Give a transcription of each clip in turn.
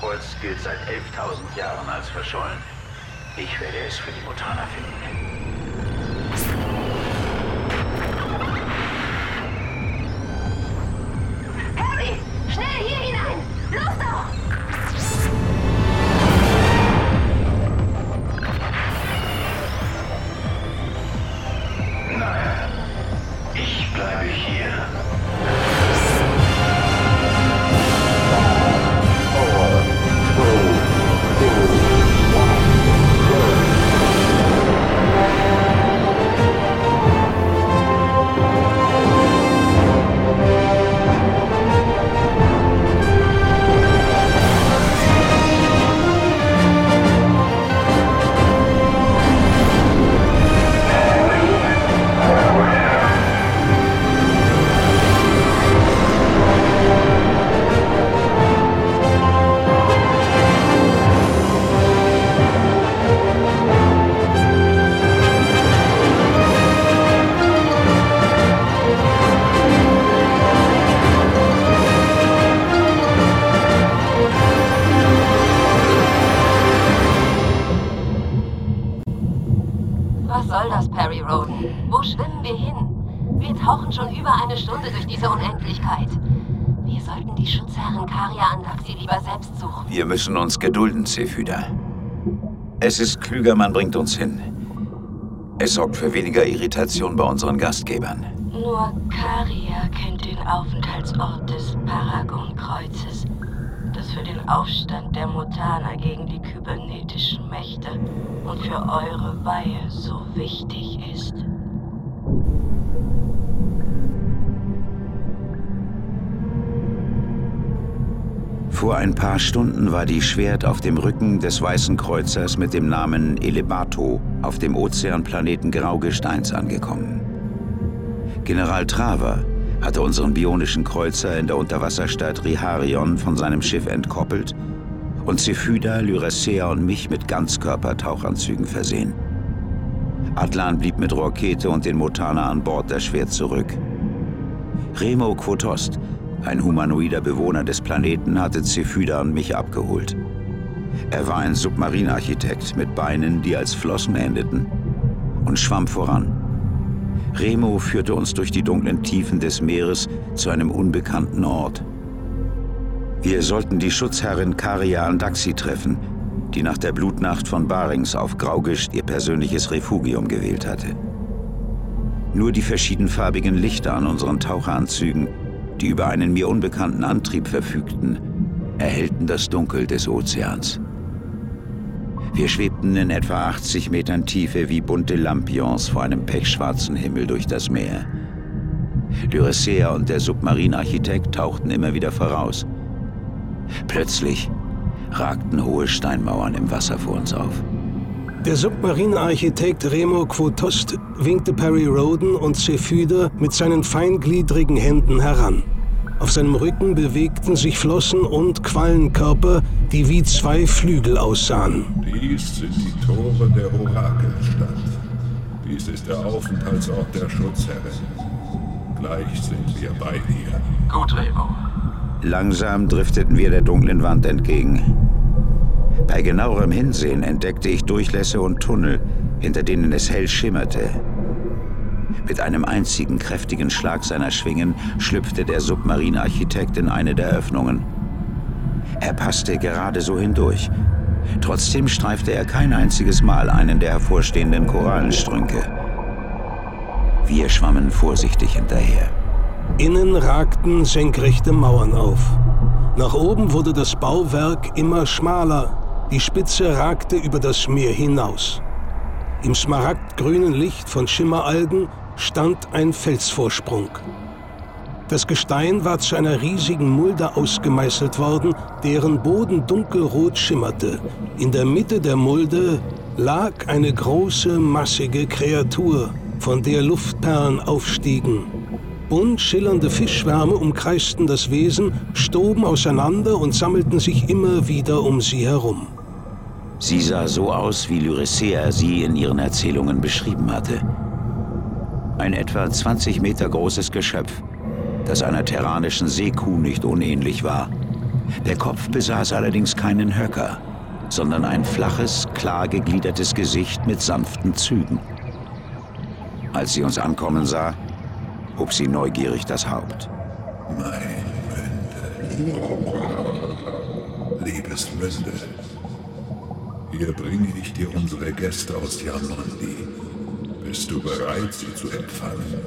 Paragon-Kreuz gilt seit 11.000 Jahren als verschollen. Ich werde es für die Mutaner finden. Gedulden, Zephyda. Es ist klüger, man bringt uns hin. Es sorgt für weniger Irritation bei unseren Gastgebern. Nur Karia kennt den Aufenthaltsort des Paragon-Kreuzes, das für den Aufstand der Mutaner gegen die kybernetischen Mächte und für eure Weihe so wichtig ist. Vor ein paar Stunden war die Schwert auf dem Rücken des Weißen Kreuzers mit dem Namen Elebato auf dem Ozeanplaneten Graugesteins angekommen. General Traver hatte unseren bionischen Kreuzer in der Unterwasserstadt Riharion von seinem Schiff entkoppelt und Zephyda, Lyracea und mich mit Ganzkörpertauchanzügen versehen. Atlan blieb mit Rokete und den Motana an Bord der Schwert zurück. Remo Quotost ein humanoider Bewohner des Planeten hatte Zephyda und mich abgeholt. Er war ein Submarinarchitekt mit Beinen, die als Flossen endeten, und schwamm voran. Remo führte uns durch die dunklen Tiefen des Meeres zu einem unbekannten Ort. Wir sollten die Schutzherrin Karia Andaxi treffen, die nach der Blutnacht von Barings auf Graugischt ihr persönliches Refugium gewählt hatte. Nur die verschiedenfarbigen Lichter an unseren Taucheranzügen die über einen mir unbekannten Antrieb verfügten, erhellten das Dunkel des Ozeans. Wir schwebten in etwa 80 Metern Tiefe wie bunte Lampions vor einem pechschwarzen Himmel durch das Meer. Lyricea und der Submarinarchitekt tauchten immer wieder voraus. Plötzlich ragten hohe Steinmauern im Wasser vor uns auf. Der Submarinarchitekt Remo Quotost winkte Perry Roden und Zephyda mit seinen feingliedrigen Händen heran. Auf seinem Rücken bewegten sich Flossen und Quallenkörper, die wie zwei Flügel aussahen. Dies sind die Tore der Orakelstadt. Dies ist der Aufenthaltsort der Schutzherrin. Gleich sind wir bei dir. Gut, Remo. Langsam drifteten wir der dunklen Wand entgegen. Bei genauerem Hinsehen entdeckte ich Durchlässe und Tunnel, hinter denen es hell schimmerte. Mit einem einzigen kräftigen Schlag seiner Schwingen schlüpfte der Submarinarchitekt in eine der Öffnungen. Er passte gerade so hindurch. Trotzdem streifte er kein einziges Mal einen der hervorstehenden Korallenstrünke. Wir schwammen vorsichtig hinterher. Innen ragten senkrechte Mauern auf. Nach oben wurde das Bauwerk immer schmaler die Spitze ragte über das Meer hinaus. Im smaragdgrünen Licht von Schimmeralgen stand ein Felsvorsprung. Das Gestein war zu einer riesigen Mulde ausgemeißelt worden, deren Boden dunkelrot schimmerte. In der Mitte der Mulde lag eine große, massige Kreatur, von der Luftperlen aufstiegen. Bunt schillernde Fischschwärme umkreisten das Wesen, stoben auseinander und sammelten sich immer wieder um sie herum. Sie sah so aus, wie Lyricea sie in ihren Erzählungen beschrieben hatte. Ein etwa 20 Meter großes Geschöpf, das einer terranischen Seekuh nicht unähnlich war, Der Kopf besaß allerdings keinen Höcker, sondern ein flaches, klar gegliedertes Gesicht mit sanften Zügen. Als sie uns ankommen sah, hob sie neugierig das Haupt. Mein Münde. Hier bringe ich dir unsere Gäste aus Yamondi. Bist du bereit, sie zu empfangen?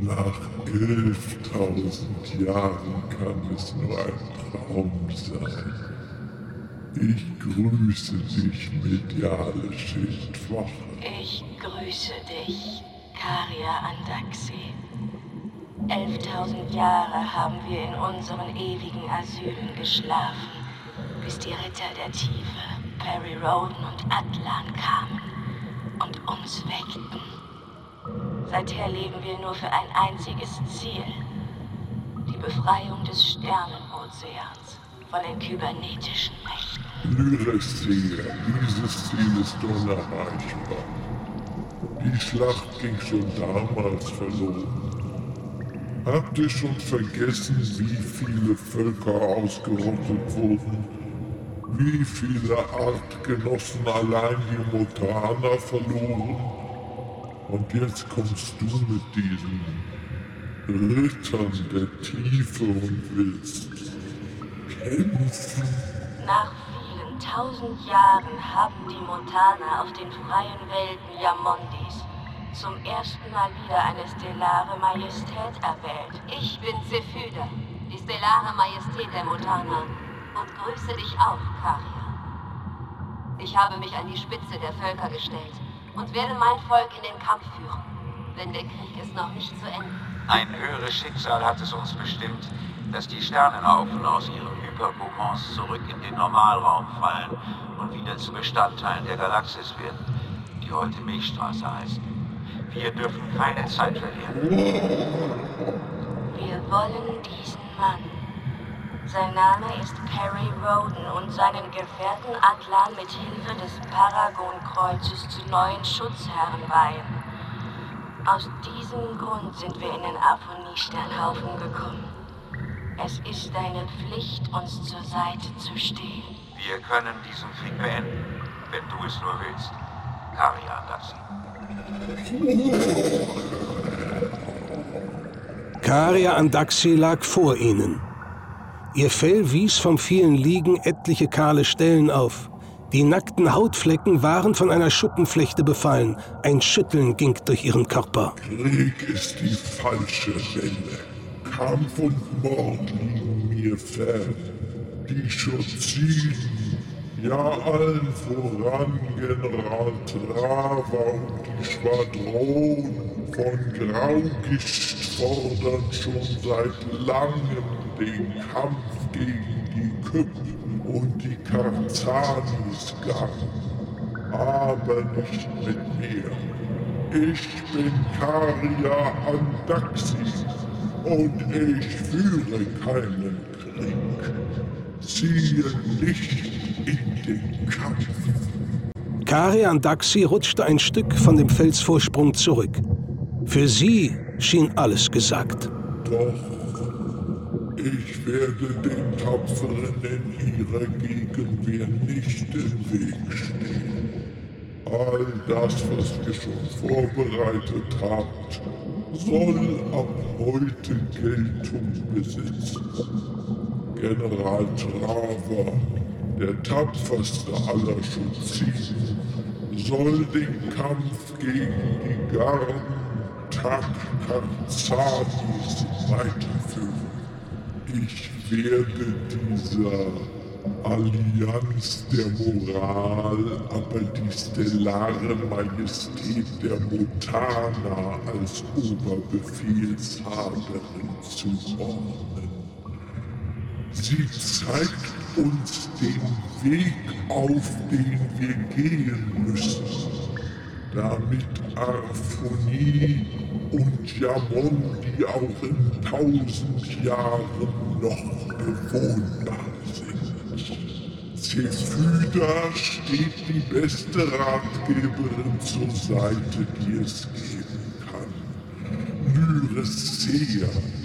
Nach 11.000 Jahren kann es nur ein Traum sein. Ich grüße dich, mediale Schildwache. Ich grüße dich, Karia Andaxi. 11.000 Jahre haben wir in unseren ewigen Asylen geschlafen, bis die Ritter der Tiefe, Perry Roden und Atlan kamen und uns weckten. Seither leben wir nur für ein einziges Ziel. Die Befreiung des Sternenozeans von den kybernetischen Mächten. Lyresseer, dieses Ziel ist unerreichbar. Die Schlacht ging schon damals verloren. Habt ihr schon vergessen, wie viele Völker ausgerottet wurden? Wie viele Artgenossen allein die Mutana verloren? Und jetzt kommst du mit diesen Rittern der Tiefe und willst kämpfen? Nach vielen tausend Jahren haben die Montana auf den freien Welten Yamondis zum ersten Mal wieder eine stellare Majestät erwählt. Ich bin Zephyda, die stellare Majestät der Montana, und grüße dich auch, Karia. Ich habe mich an die Spitze der Völker gestellt und werde mein Volk in den Kampf führen, denn der Krieg ist noch nicht zu Ende. Ein höheres Schicksal hat es uns bestimmt, dass die Sternenhaufen aus ihren Hyperkokons zurück in den Normalraum fallen und wieder zu Bestandteilen der Galaxis werden, die heute Milchstraße heißt. Wir dürfen keine Zeit verlieren. Wir wollen diesen Mann. Sein Name ist Perry Roden und seinen Gefährten Atlan mit Hilfe des Paragon-Kreuzes zu neuen Schutzherren weihen. Aus diesem Grund sind wir in den Aphonie-Sternhaufen gekommen. Es ist deine Pflicht, uns zur Seite zu stehen. Wir können diesen Krieg beenden, wenn du es nur willst. Karia Daxi. Karia Andaxi lag vor ihnen. Ihr Fell wies vom vielen Liegen etliche kahle Stellen auf. Die nackten Hautflecken waren von einer Schuppenflechte befallen. Ein Schütteln ging durch ihren Körper. Krieg ist die falsche Welle. Kampf und Mord liegen mir fern. Die Schuziden, ja allen voran General Trava und die Schwadron von Graugischt fordern schon seit langem den Kampf gegen die Küpp und die Karzanis gang. Aber nicht mit mir. Ich bin Karia Andaxi und ich führe keinen Krieg. Ziehe nicht in den Kampf. Karia Daxi rutschte ein Stück von dem Felsvorsprung zurück. Für sie schien alles gesagt. Doch ich werde den Tapferen in ihrer Gegenwehr nicht im Weg stehen. All das, was ihr schon vorbereitet habt, soll ab heute Geltung besitzen. General Trava, der tapferste aller Schuziden, soll den Kampf gegen die Garden Takkarzanis weiterführen. Ich werde dieser Allianz der Moral, aber die stellare Majestät der Mutana als Oberbefehlshaberin zuordnen. Sie zeigt uns den Weg auf, den wir gehen müssen, damit Arphonie und Yamondi auch in tausend Jahren noch bewohnbar sind. Zephyda steht die beste Ratgeberin zur Seite, die es geben kann. Schiffwache.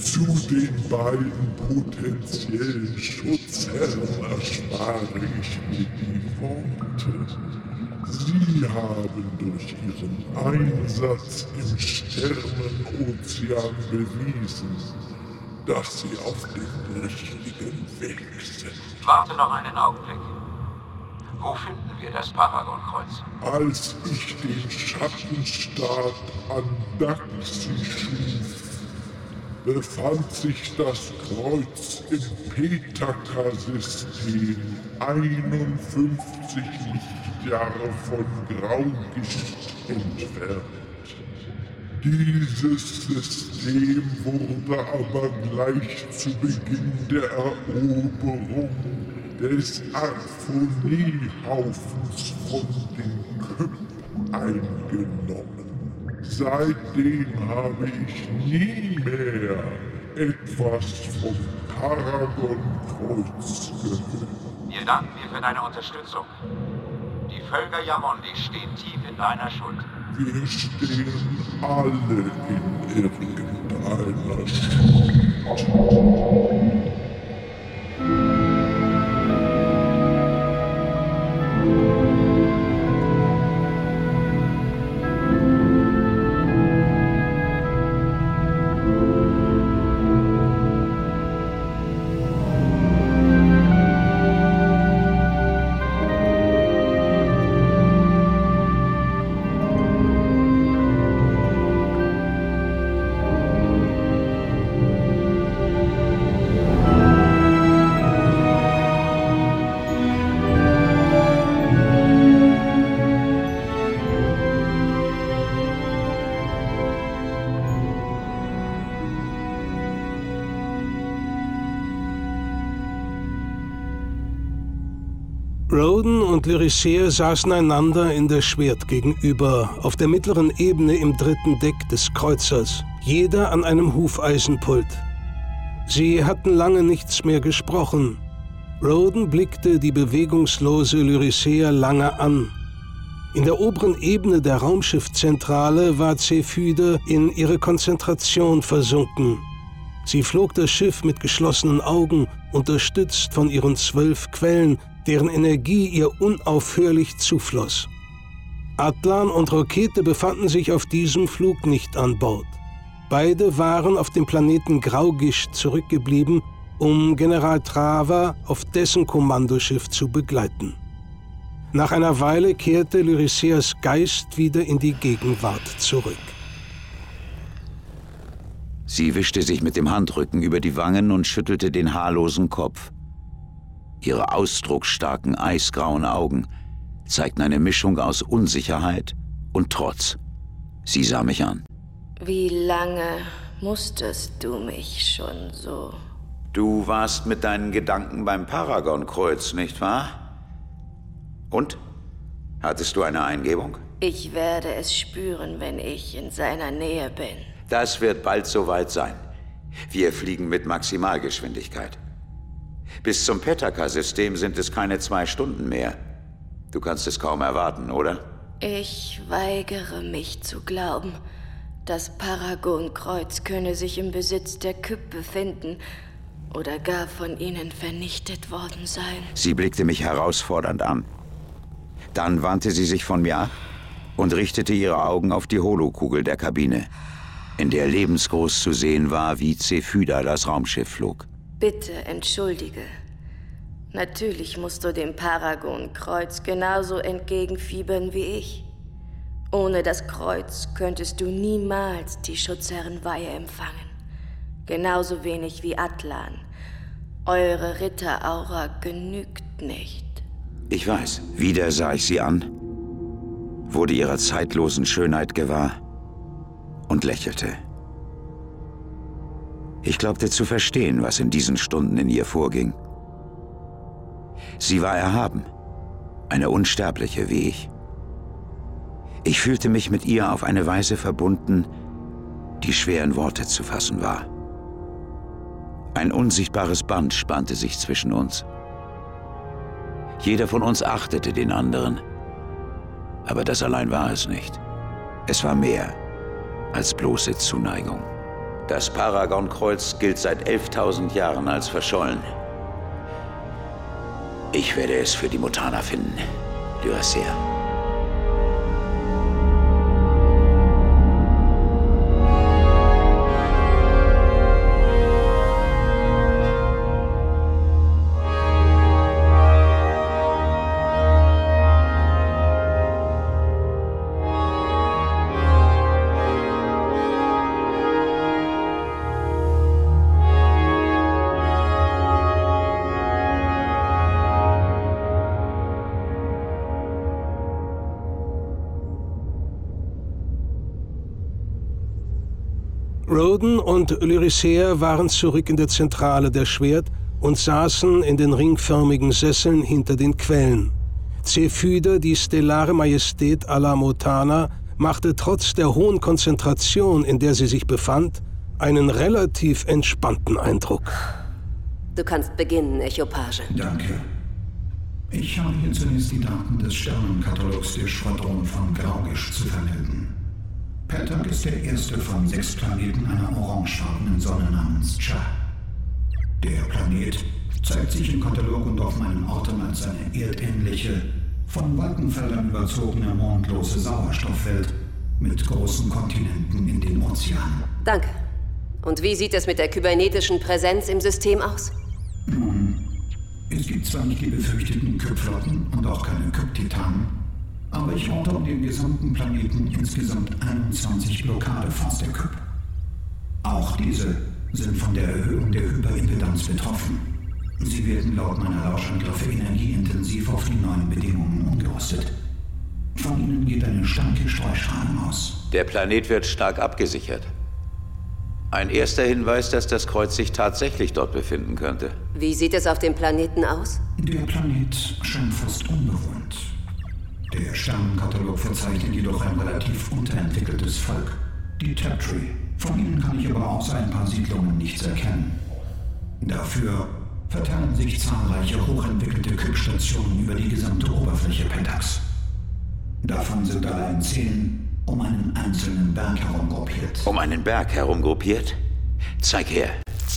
Zu den beiden potenziellen Schutzherren erspare ich mir die Worte. Sie haben durch ihren Einsatz im Sternenozean bewiesen, dass sie auf dem richtigen Weg sind. Warte noch einen Augenblick. Wo finden wir das Paragon-Kreuz? Als ich den Schattenstaat Andaxi schuf, befand sich das Kreuz im Petaka-System 51 Lichtjahre von Graugischt entfernt. Dieses System wurde aber gleich zu Beginn der Eroberung des Arphoniehaufens von den Küppen eingenommen. Seitdem habe ich nie mehr etwas vom Paragon-Kreuz gehört. Wir danken dir für deine Unterstützung. Die Völker Yamondi stehen tief in deiner Schuld. Wir stehen alle in irgendeiner Schuld. Und Lyricea saßen einander in der Schwert gegenüber, auf der mittleren Ebene im dritten Deck des Kreuzers, jeder an einem Hufeisenpult. Sie hatten lange nichts mehr gesprochen. Roden blickte die bewegungslose Lyricea lange an. In der oberen Ebene der Raumschiffzentrale war Zephyde in ihre Konzentration versunken. Sie flog das Schiff mit geschlossenen Augen, unterstützt von ihren zwölf Quellen, deren Energie ihr unaufhörlich zufloss. Atlan und Rokete befanden sich auf diesem Flug nicht an Bord. Beide waren auf dem Planeten Graugischt zurückgeblieben, um General Trava auf dessen Kommandoschiff zu begleiten. Nach einer Weile kehrte Lyriceas Geist wieder in die Gegenwart zurück. Sie wischte sich mit dem Handrücken über die Wangen und schüttelte den haarlosen Kopf. Ihre ausdrucksstarken, eisgrauen Augen zeigten eine Mischung aus Unsicherheit und Trotz. Sie sah mich an. Wie lange musstest du mich schon so? Du warst mit deinen Gedanken beim Paragon-Kreuz, nicht wahr? Und? Hattest du eine Eingebung? Ich werde es spüren, wenn ich in seiner Nähe bin. Das wird bald soweit sein. Wir fliegen mit Maximalgeschwindigkeit. Bis zum Petaka-System sind es keine zwei Stunden mehr. Du kannst es kaum erwarten, oder? Ich weigere mich zu glauben. Das Paragon-Kreuz könne sich im Besitz der Küpp befinden oder gar von ihnen vernichtet worden sein. Sie blickte mich herausfordernd an. Dann wandte sie sich von mir ab und richtete ihre Augen auf die Holokugel der Kabine, in der lebensgroß zu sehen war, wie Zephyda das Raumschiff flog. Bitte entschuldige. Natürlich musst du dem Paragon-Kreuz genauso entgegenfiebern wie ich. Ohne das Kreuz könntest du niemals die Schutzherrenweihe empfangen. Genauso wenig wie Atlan. Eure Ritteraura genügt nicht. Ich weiß. Wieder sah ich sie an, wurde ihrer zeitlosen Schönheit gewahr und lächelte. Ich glaubte zu verstehen, was in diesen Stunden in ihr vorging. Sie war erhaben, eine Unsterbliche wie ich. Ich fühlte mich mit ihr auf eine Weise verbunden, die schwer in Worte zu fassen war. Ein unsichtbares Band spannte sich zwischen uns. Jeder von uns achtete den anderen. Aber das allein war es nicht. Es war mehr. als bloße Zuneigung. Das Paragon-Kreuz gilt seit 11.000 Jahren als verschollen. Ich werde es für die Mutana finden, Lyracer. Und Lyricea waren zurück in der Zentrale der Schwert und saßen in den ringförmigen Sesseln hinter den Quellen. Zephyder, die stellare Majestät aller Motana, machte trotz der hohen Konzentration, in der sie sich befand, einen relativ entspannten Eindruck. Du kannst beginnen, Echopage. Danke. Ich habe hier zunächst die Daten des Sternenkatalogs der Schwadron von Graugisch zu vermelden. Petak ist der erste von sechs Planeten einer orangefarbenen Sonne namens Cha. Der Planet zeigt sich im Katalog und auf meinen Orten als eine erdähnliche, von Wolkenfeldern überzogene mondlose Sauerstoffwelt mit großen Kontinenten in den Ozeanen. Danke. Und wie sieht es mit der kybernetischen Präsenz im System aus? Nun, es gibt zwar nicht die befürchteten Kypflotten und auch keine Kyptitanen, aber ich orte um den gesamten Planeten insgesamt 21 Blockadefonds der Küpp. Auch diese sind von der Erhöhung der Hyperimpedanz betroffen. Sie werden laut meiner Lauschangriffe energieintensiv auf die neuen Bedingungen umgerüstet. Von ihnen geht eine starke Streustrahlung aus. Der Planet wird stark abgesichert. Ein erster Hinweis, dass das Kreuz sich tatsächlich dort befinden könnte. Wie sieht es auf dem Planeten aus? Der Planet scheint fast unbewohnt. Der Sternenkatalog verzeichnet jedoch ein relativ unterentwickeltes Volk, die Taptree. Von ihnen kann ich aber außer ein paar Siedlungen nichts erkennen. Dafür verteilen sich zahlreiche hochentwickelte Küppstationen über die gesamte Oberfläche Pentax. Davon sind allein zehn um einen einzelnen Berg herum gruppiert. Um einen Berg herum gruppiert? Zeig her.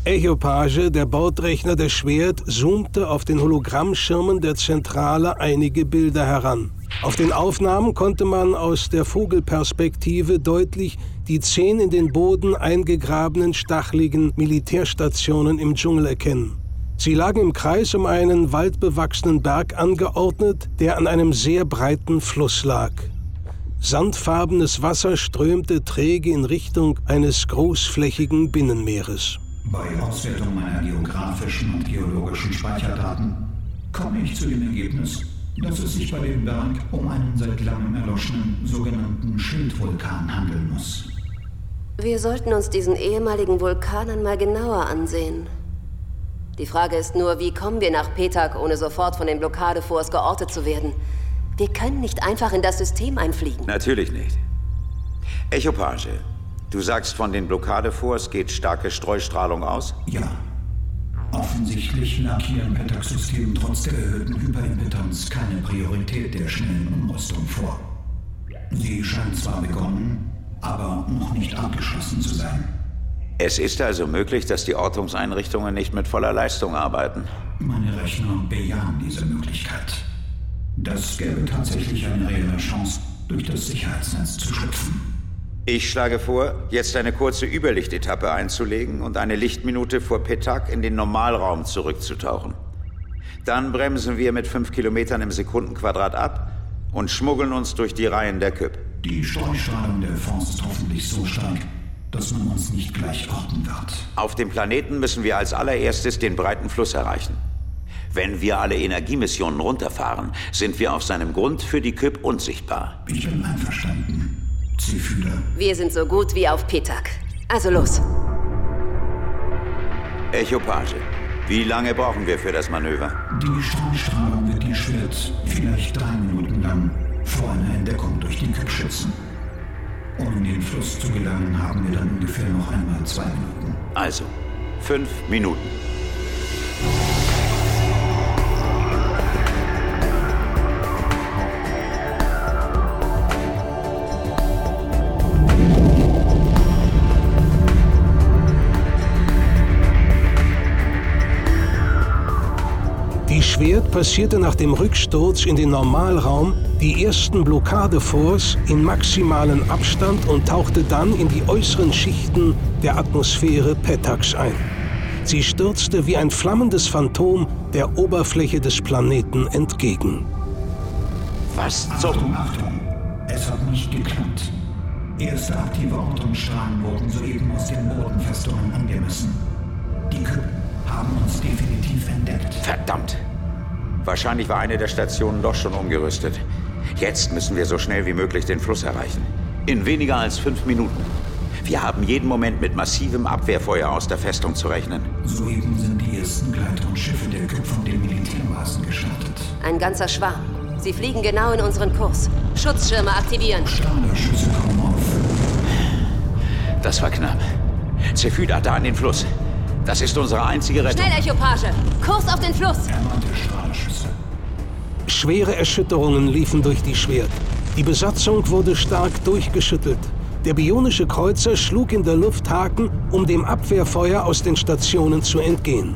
Echopage, der Bordrechner der Schwert, zoomte auf den Hologrammschirmen der Zentrale einige Bilder heran. Auf den Aufnahmen konnte man aus der Vogelperspektive deutlich die zehn in den Boden eingegrabenen stachligen Militärstationen im Dschungel erkennen. Sie lagen im Kreis um einen waldbewachsenen Berg angeordnet, der an einem sehr breiten Fluss lag. Sandfarbenes Wasser strömte träge in Richtung eines großflächigen Binnenmeeres. Bei Auswertung meiner geografischen und geologischen Speicherdaten komme ich zu dem Ergebnis, dass es sich bei dem Berg um einen seit langem erloschenen sogenannten Schildvulkan handeln muss. Wir sollten uns diesen ehemaligen Vulkan mal genauer ansehen. Die Frage ist nur, wie kommen wir nach Petak, ohne sofort von den Blockadeforts geortet zu werden? Wir können nicht einfach in das System einfliegen. Natürlich nicht. Echopage, du sagst, von den Blockadeforts geht starke Streustrahlung aus? Ja. Offensichtlich lag hier im Pentax-System trotz der erhöhten Hyperimpedanz keine Priorität der schnellen Umrüstung vor. Sie scheint zwar begonnen, aber noch nicht abgeschlossen zu sein. Es ist also möglich, dass die Ortungseinrichtungen nicht mit voller Leistung arbeiten. Meine Rechner bejahen diese Möglichkeit. Das gäbe tatsächlich eine reelle Chance, durch das Sicherheitsnetz zu schlüpfen. Ich schlage vor, jetzt eine kurze Überlichtetappe einzulegen und eine Lichtminute vor Petak in den Normalraum zurückzutauchen. Dann bremsen wir mit fünf Kilometern im Sekundenquadrat ab und schmuggeln uns durch die Reihen der Küpp. Die Streustrahlung der Fonds ist hoffentlich so stark, dass man uns nicht gleich orten wird. Auf dem Planeten müssen wir als allererstes den breiten Fluss erreichen. Wenn wir alle Energiemissionen runterfahren, sind wir auf seinem Grund für die Küpp unsichtbar. Ich bin einverstanden. Zephyr. Wir sind so gut wie auf Petak. Also los. Echopage, wie lange brauchen wir für das Manöver? Die Streustrahlung wird die Schwert vielleicht drei Minuten lang vor einer Entdeckung durch die Küpp schützen. Um in den Fluss zu gelangen, haben wir dann ungefähr noch einmal zwei Minuten. Also, fünf Minuten. Passierte nach dem Rücksturz in den Normalraum die ersten Blockadeforts in maximalen Abstand und tauchte dann in die äußeren Schichten der Atmosphäre Petax ein. Sie stürzte wie ein flammendes Phantom der Oberfläche des Planeten entgegen. Was zum... Achtung, Achtung! Es hat nicht geklappt. Erste aktive Ortungsstrahlen wurden soeben aus den Bodenfestungen angemessen. Wahrscheinlich war eine der Stationen doch schon umgerüstet. Jetzt müssen wir so schnell wie möglich den Fluss erreichen. In weniger als fünf Minuten. Wir haben jeden Moment mit massivem Abwehrfeuer aus der Festung zu rechnen. Soeben sind die ersten Gleiter und Schiffe der Küpp von den Militärbasen gestartet. Ein ganzer Schwarm. Sie fliegen genau in unseren Kurs. Schutzschirme aktivieren. Strahlerschüsse kommen auf. Das war knapp. Zephyda, da an den Fluss. Das ist unsere einzige Rettung. Schnell, Echopage! Kurs auf den Fluss! Strahlerschüsse. Schwere Erschütterungen liefen durch die Schwert. Die Besatzung wurde stark durchgeschüttelt. Der bionische Kreuzer schlug in der Luft Haken, um dem Abwehrfeuer aus den Stationen zu entgehen.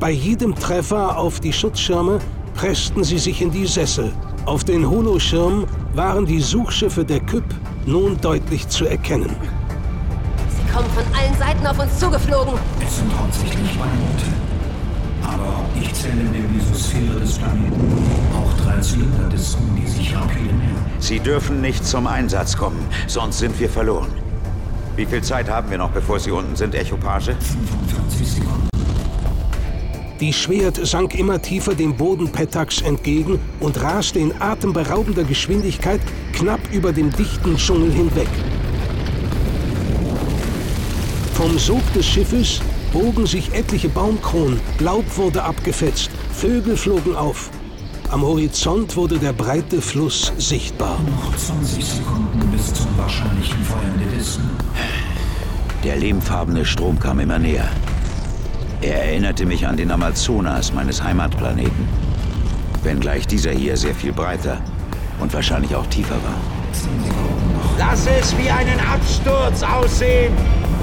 Bei jedem Treffer auf die Schutzschirme pressten sie sich in die Sessel. Auf den Holoschirmen waren die Suchschiffe der Küpp nun deutlich zu erkennen. Sie kommen von allen Seiten auf uns zugeflogen. Es sind hauptsächlich Beiboote. Ich zähle in der Mesosphäre des Planeten auch drei Zylinderdisken, die sich rapide nähern. Sie dürfen nicht zum Einsatz kommen, sonst sind wir verloren. Wie viel Zeit haben wir noch, bevor Sie unten sind, Echopage? 45 Sekunden. Die Schwert sank immer tiefer dem Boden Petax entgegen und raste in atemberaubender Geschwindigkeit knapp über dem dichten Dschungel hinweg. Vom Sog des Schiffes bogen sich etliche Baumkronen, Laub wurde abgefetzt, Vögel flogen auf. Am Horizont wurde der breite Fluss sichtbar. Noch 20 Sekunden bis zum wahrscheinlichen Feuern der lehmfarbene Strom kam immer näher. Er erinnerte mich an den Amazonas meines Heimatplaneten. Wenngleich dieser hier sehr viel breiter und wahrscheinlich auch tiefer war. Lass es wie einen Absturz aussehen!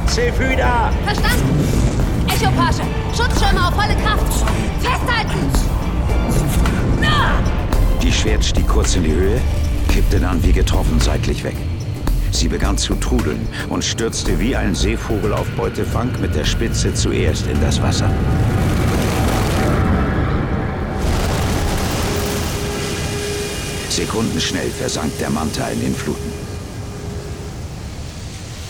Zephyda! Verstanden? Echopage! Schutzschirme auf volle Kraft! Festhalten! Na! Die Schwert stieg kurz in die Höhe, kippte dann wie getroffen seitlich weg. Sie begann zu trudeln und stürzte wie ein Seevogel auf Beutefang mit der Spitze zuerst in das Wasser. Sekundenschnell versank der Manta in den Fluten.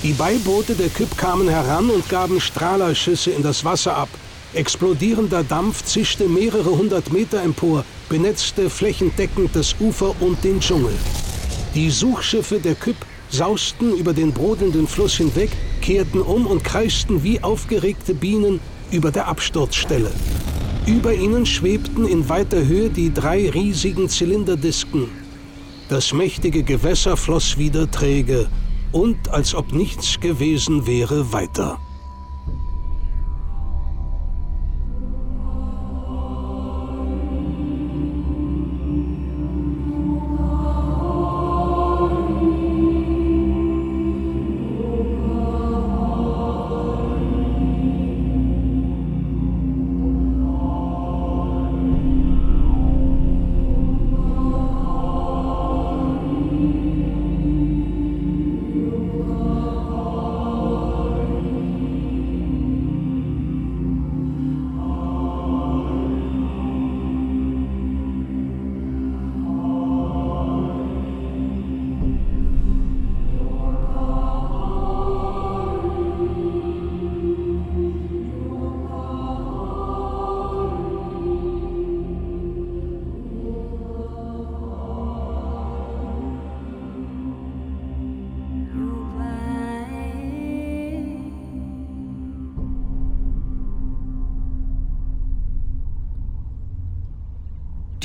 Die Beiboote der Küpp kamen heran und gaben Strahlerschüsse in das Wasser ab. Explodierender Dampf zischte mehrere hundert Meter empor, benetzte flächendeckend das Ufer und den Dschungel. Die Suchschiffe der Küpp sausten über den brodelnden Fluss hinweg, kehrten um und kreisten wie aufgeregte Bienen über der Absturzstelle. Über ihnen schwebten in weiter Höhe die drei riesigen Zylinderdisken. Das mächtige Gewässer floss wieder träge und, als ob nichts gewesen wäre, weiter.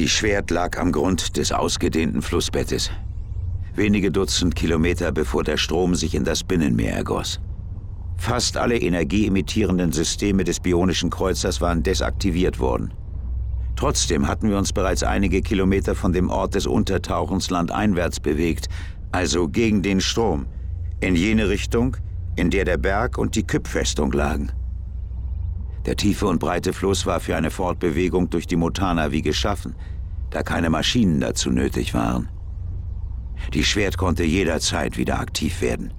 Schwert lag am Grund des ausgedehnten Flussbettes. Wenige Dutzend Kilometer bevor der Strom sich in das Binnenmeer ergoss. Fast alle energieemittierenden Systeme des bionischen Kreuzers waren desaktiviert worden. Trotzdem hatten wir uns bereits einige Kilometer von dem Ort des Untertauchens landeinwärts bewegt, also gegen den Strom, in jene Richtung, in der der Berg und die Küppfestung lagen. Der tiefe und breite Fluss war für eine Fortbewegung durch die Motana wie geschaffen, da keine Maschinen dazu nötig waren. Die Schwert konnte jederzeit wieder aktiv werden.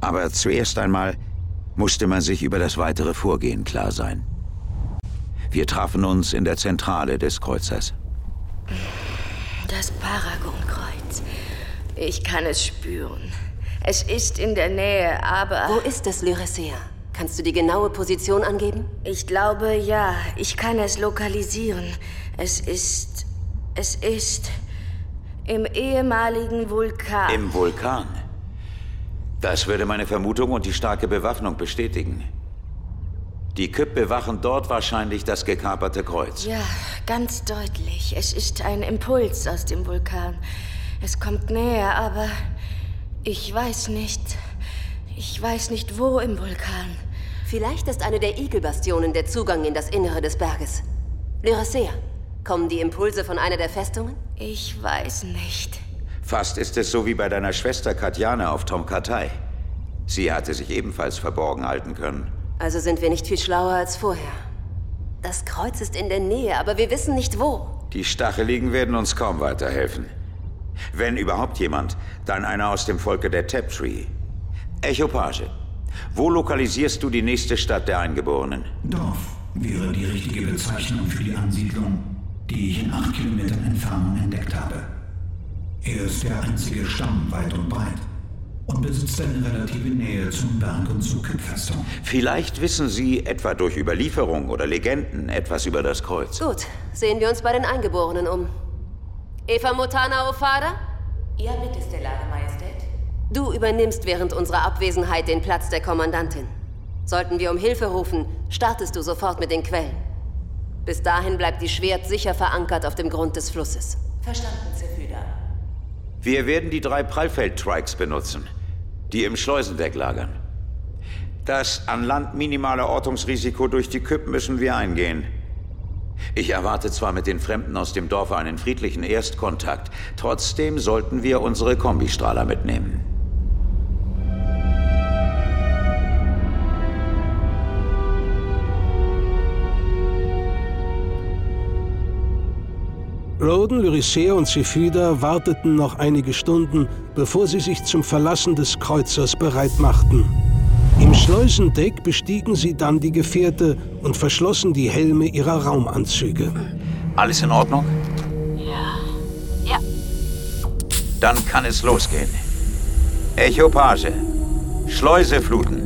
Aber zuerst einmal musste man sich über das weitere Vorgehen klar sein. Wir trafen uns in der Zentrale des Kreuzers. Das Paragon-Kreuz. Ich kann es spüren. Es ist in der Nähe, aber... Wo ist es, Lyricea? Kannst du die genaue Position angeben? Ich glaube, ja. Ich kann es lokalisieren. Es ist... Es ist... Im ehemaligen Vulkan. Im Vulkan? Das würde meine Vermutung und die starke Bewaffnung bestätigen. Die Küpp bewachen dort wahrscheinlich das gekaperte Kreuz. Ja, ganz deutlich. Es ist ein Impuls aus dem Vulkan. Es kommt näher, aber ich weiß nicht. Ich weiß nicht, wo im Vulkan. Vielleicht ist eine der Igelbastionen der Zugang in das Innere des Berges. Lyricea, kommen die Impulse von einer der Festungen? Ich weiß nicht. Fast ist es so wie bei deiner Schwester Katjana auf Tom Katai. Sie hatte sich ebenfalls verborgen halten können. Also sind wir nicht viel schlauer als vorher. Das Kreuz ist in der Nähe, aber wir wissen nicht wo. Die Stacheligen werden uns kaum weiterhelfen. Wenn überhaupt jemand, dann einer aus dem Volke der Taptree. Echopage, wo lokalisierst du die nächste Stadt der Eingeborenen? Dorf wäre die richtige Bezeichnung für die Ansiedlung, die ich in acht Kilometern Entfernung entdeckt habe. Er ist der einzige Stamm weit und breit und besitzt eine relative Nähe zum Berg und zur Kippfestung. Vielleicht wissen Sie etwa durch Überlieferung oder Legenden etwas über das Kreuz. Gut, sehen wir uns bei den Eingeborenen um. Eva Motana Ofada? Ja, bitte, Stellare Majestät. Du übernimmst während unserer Abwesenheit den Platz der Kommandantin. Sollten wir um Hilfe rufen, startest du sofort mit den Quellen. Bis dahin bleibt die Schwert sicher verankert auf dem Grund des Flusses. Verstanden, Zephyda. Wir werden die drei Prallfeld-Trikes benutzen, die im Schleusendeck lagern. Das an Land minimale Ortungsrisiko durch die Küpp müssen wir eingehen. Ich erwarte zwar mit den Fremden aus dem Dorf einen friedlichen Erstkontakt, trotzdem sollten wir unsere Kombistrahler mitnehmen. Roden, Lyricea und Zephyda warteten noch einige Stunden, bevor sie sich zum Verlassen des Kreuzers bereit machten. Im Schleusendeck bestiegen sie dann die Gefährte und verschlossen die Helme ihrer Raumanzüge. Alles in Ordnung? Ja. Ja. Dann kann es losgehen. Echopage. Schleuse fluten.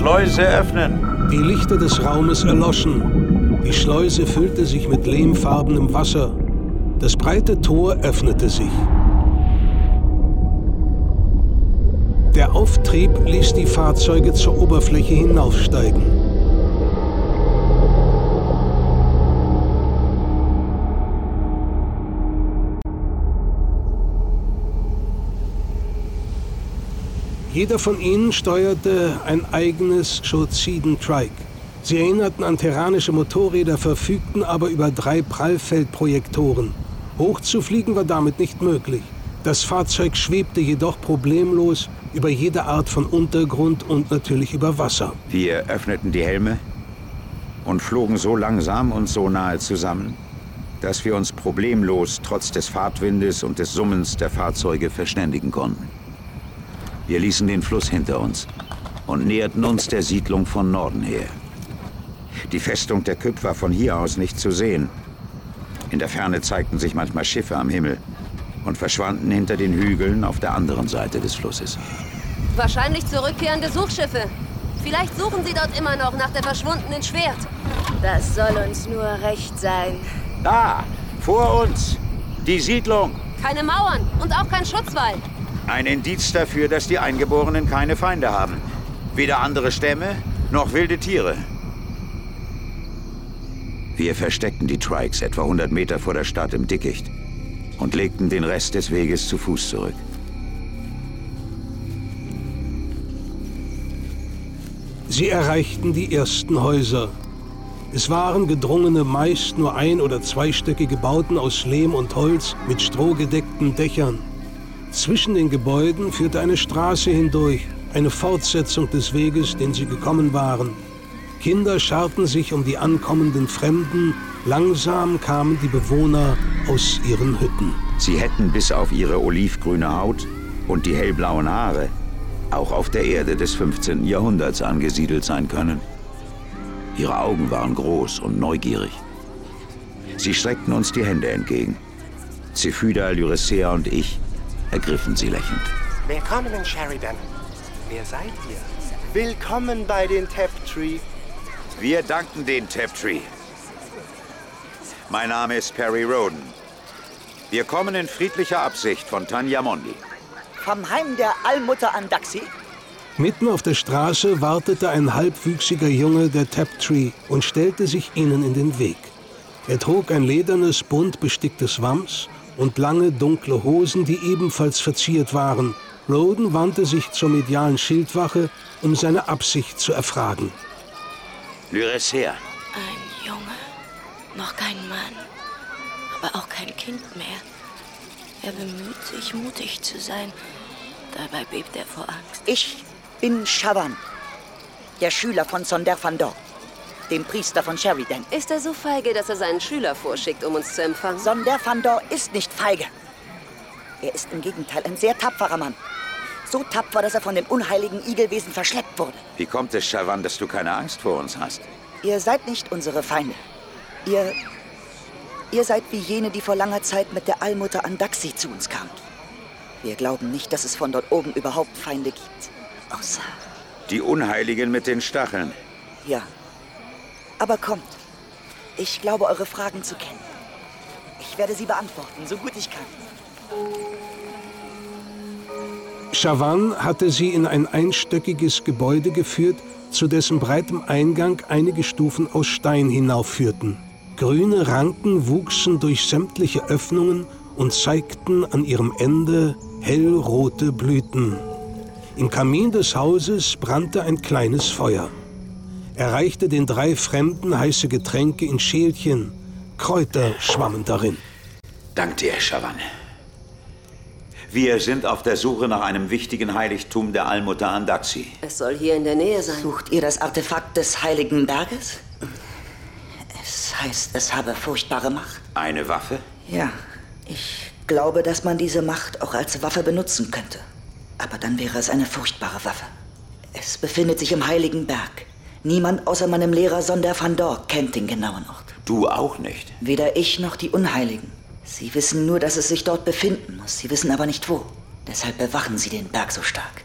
Schleuse öffnen. Die Lichter des Raumes erloschen. Die Schleuse füllte sich mit lehmfarbenem Wasser. Das breite Tor öffnete sich. Der Auftrieb ließ die Fahrzeuge zur Oberfläche hinaufsteigen. Jeder von ihnen steuerte ein eigenes Schoziden-Trike. Sie erinnerten an terranische Motorräder, verfügten aber über drei Prallfeldprojektoren. Hochzufliegen war damit nicht möglich. Das Fahrzeug schwebte jedoch problemlos über jede Art von Untergrund und natürlich über Wasser. Wir öffneten die Helme und flogen so langsam und so nahe zusammen, dass wir uns problemlos trotz des Fahrtwindes und des Summens der Fahrzeuge verständigen konnten. Wir ließen den Fluss hinter uns und näherten uns der Siedlung von Norden her. Die Festung der Küpp war von hier aus nicht zu sehen. In der Ferne zeigten sich manchmal Schiffe am Himmel und verschwanden hinter den Hügeln auf der anderen Seite des Flusses. Wahrscheinlich zurückkehrende Suchschiffe. Vielleicht suchen sie dort immer noch nach der verschwundenen Schwert. Das soll uns nur recht sein. Da, vor uns, die Siedlung. Keine Mauern und auch kein Schutzwall. Ein Indiz dafür, dass die Eingeborenen keine Feinde haben. Weder andere Stämme noch wilde Tiere. Wir versteckten die Trikes etwa 100 Meter vor der Stadt im Dickicht und legten den Rest des Weges zu Fuß zurück. Sie erreichten die ersten Häuser. Es waren gedrungene, meist nur ein- oder zweistöckige Bauten aus Lehm und Holz mit strohgedeckten Dächern. Zwischen den Gebäuden führte eine Straße hindurch, eine Fortsetzung des Weges, den sie gekommen waren. Kinder scharten sich um die ankommenden Fremden, langsam kamen die Bewohner aus ihren Hütten. Sie hätten bis auf ihre olivgrüne Haut und die hellblauen Haare auch auf der Erde des 15. Jahrhunderts angesiedelt sein können. Ihre Augen waren groß und neugierig. Sie streckten uns die Hände entgegen. Zephyda, Lyrissea und ich ergriffen sie lächelnd. Willkommen in Sheridan. Wer seid ihr? Willkommen bei den Taptree. Wir danken den Taptree. Mein Name ist Perry Roden. Wir kommen in friedlicher Absicht von Tanja Mondi. Vom Heim der Allmutter Andaxi? Mitten auf der Straße wartete ein halbwüchsiger Junge der Taptree und stellte sich ihnen in den Weg. Er trug ein ledernes, bunt besticktes Wams und lange, dunkle Hosen, die ebenfalls verziert waren. Roden wandte sich zur medialen Schildwache, um seine Absicht zu erfragen. Lyrissea. Ein Junge, noch kein Mann, aber auch kein Kind mehr. Er bemüht sich, mutig zu sein. Dabei bebt er vor Angst. Ich bin Shavan, der Schüler von Sonder van Dor, dem Priester von Sheridan. Ist er so feige, dass er seinen Schüler vorschickt, um uns zu empfangen? Sonder van Dor ist nicht feige. Er ist im Gegenteil ein sehr tapferer Mann. So tapfer, dass er von dem unheiligen Igelwesen verschleppt wurde. Wie kommt es, Shavan, dass du keine Angst vor uns hast? Ihr seid nicht unsere Feinde. Ihr. Ihr seid wie jene, die vor langer Zeit mit der Allmutter Andaxi zu uns kamen. Wir glauben nicht, dass es von dort oben überhaupt Feinde gibt. Außer. Die Unheiligen mit den Stacheln. Ja. Aber kommt. Ich glaube, eure Fragen zu kennen. Ich werde sie beantworten, so gut ich kann. Chavan hatte sie in ein einstöckiges Gebäude geführt, zu dessen breitem Eingang einige Stufen aus Stein hinaufführten. Grüne Ranken wuchsen durch sämtliche Öffnungen und zeigten an ihrem Ende hellrote Blüten. Im Kamin des Hauses brannte ein kleines Feuer. Er reichte den drei Fremden heiße Getränke in Schälchen. Kräuter schwammen darin. Dank dir, Chavan. Wir sind auf der Suche nach einem wichtigen Heiligtum der Allmutter Andaxi. Es soll hier in der Nähe sein. Sucht ihr das Artefakt des Heiligen Berges? Es heißt, es habe furchtbare Macht. Eine Waffe? Ja, ich glaube, dass man diese Macht auch als Waffe benutzen könnte. Aber dann wäre es eine furchtbare Waffe. Es befindet sich im Heiligen Berg. Niemand außer meinem Lehrer Sonder van Dor kennt den genauen Ort. Du auch nicht. Weder ich noch die Unheiligen. Sie wissen nur, dass es sich dort befinden muss. Sie wissen aber nicht wo. Deshalb bewachen sie den Berg so stark.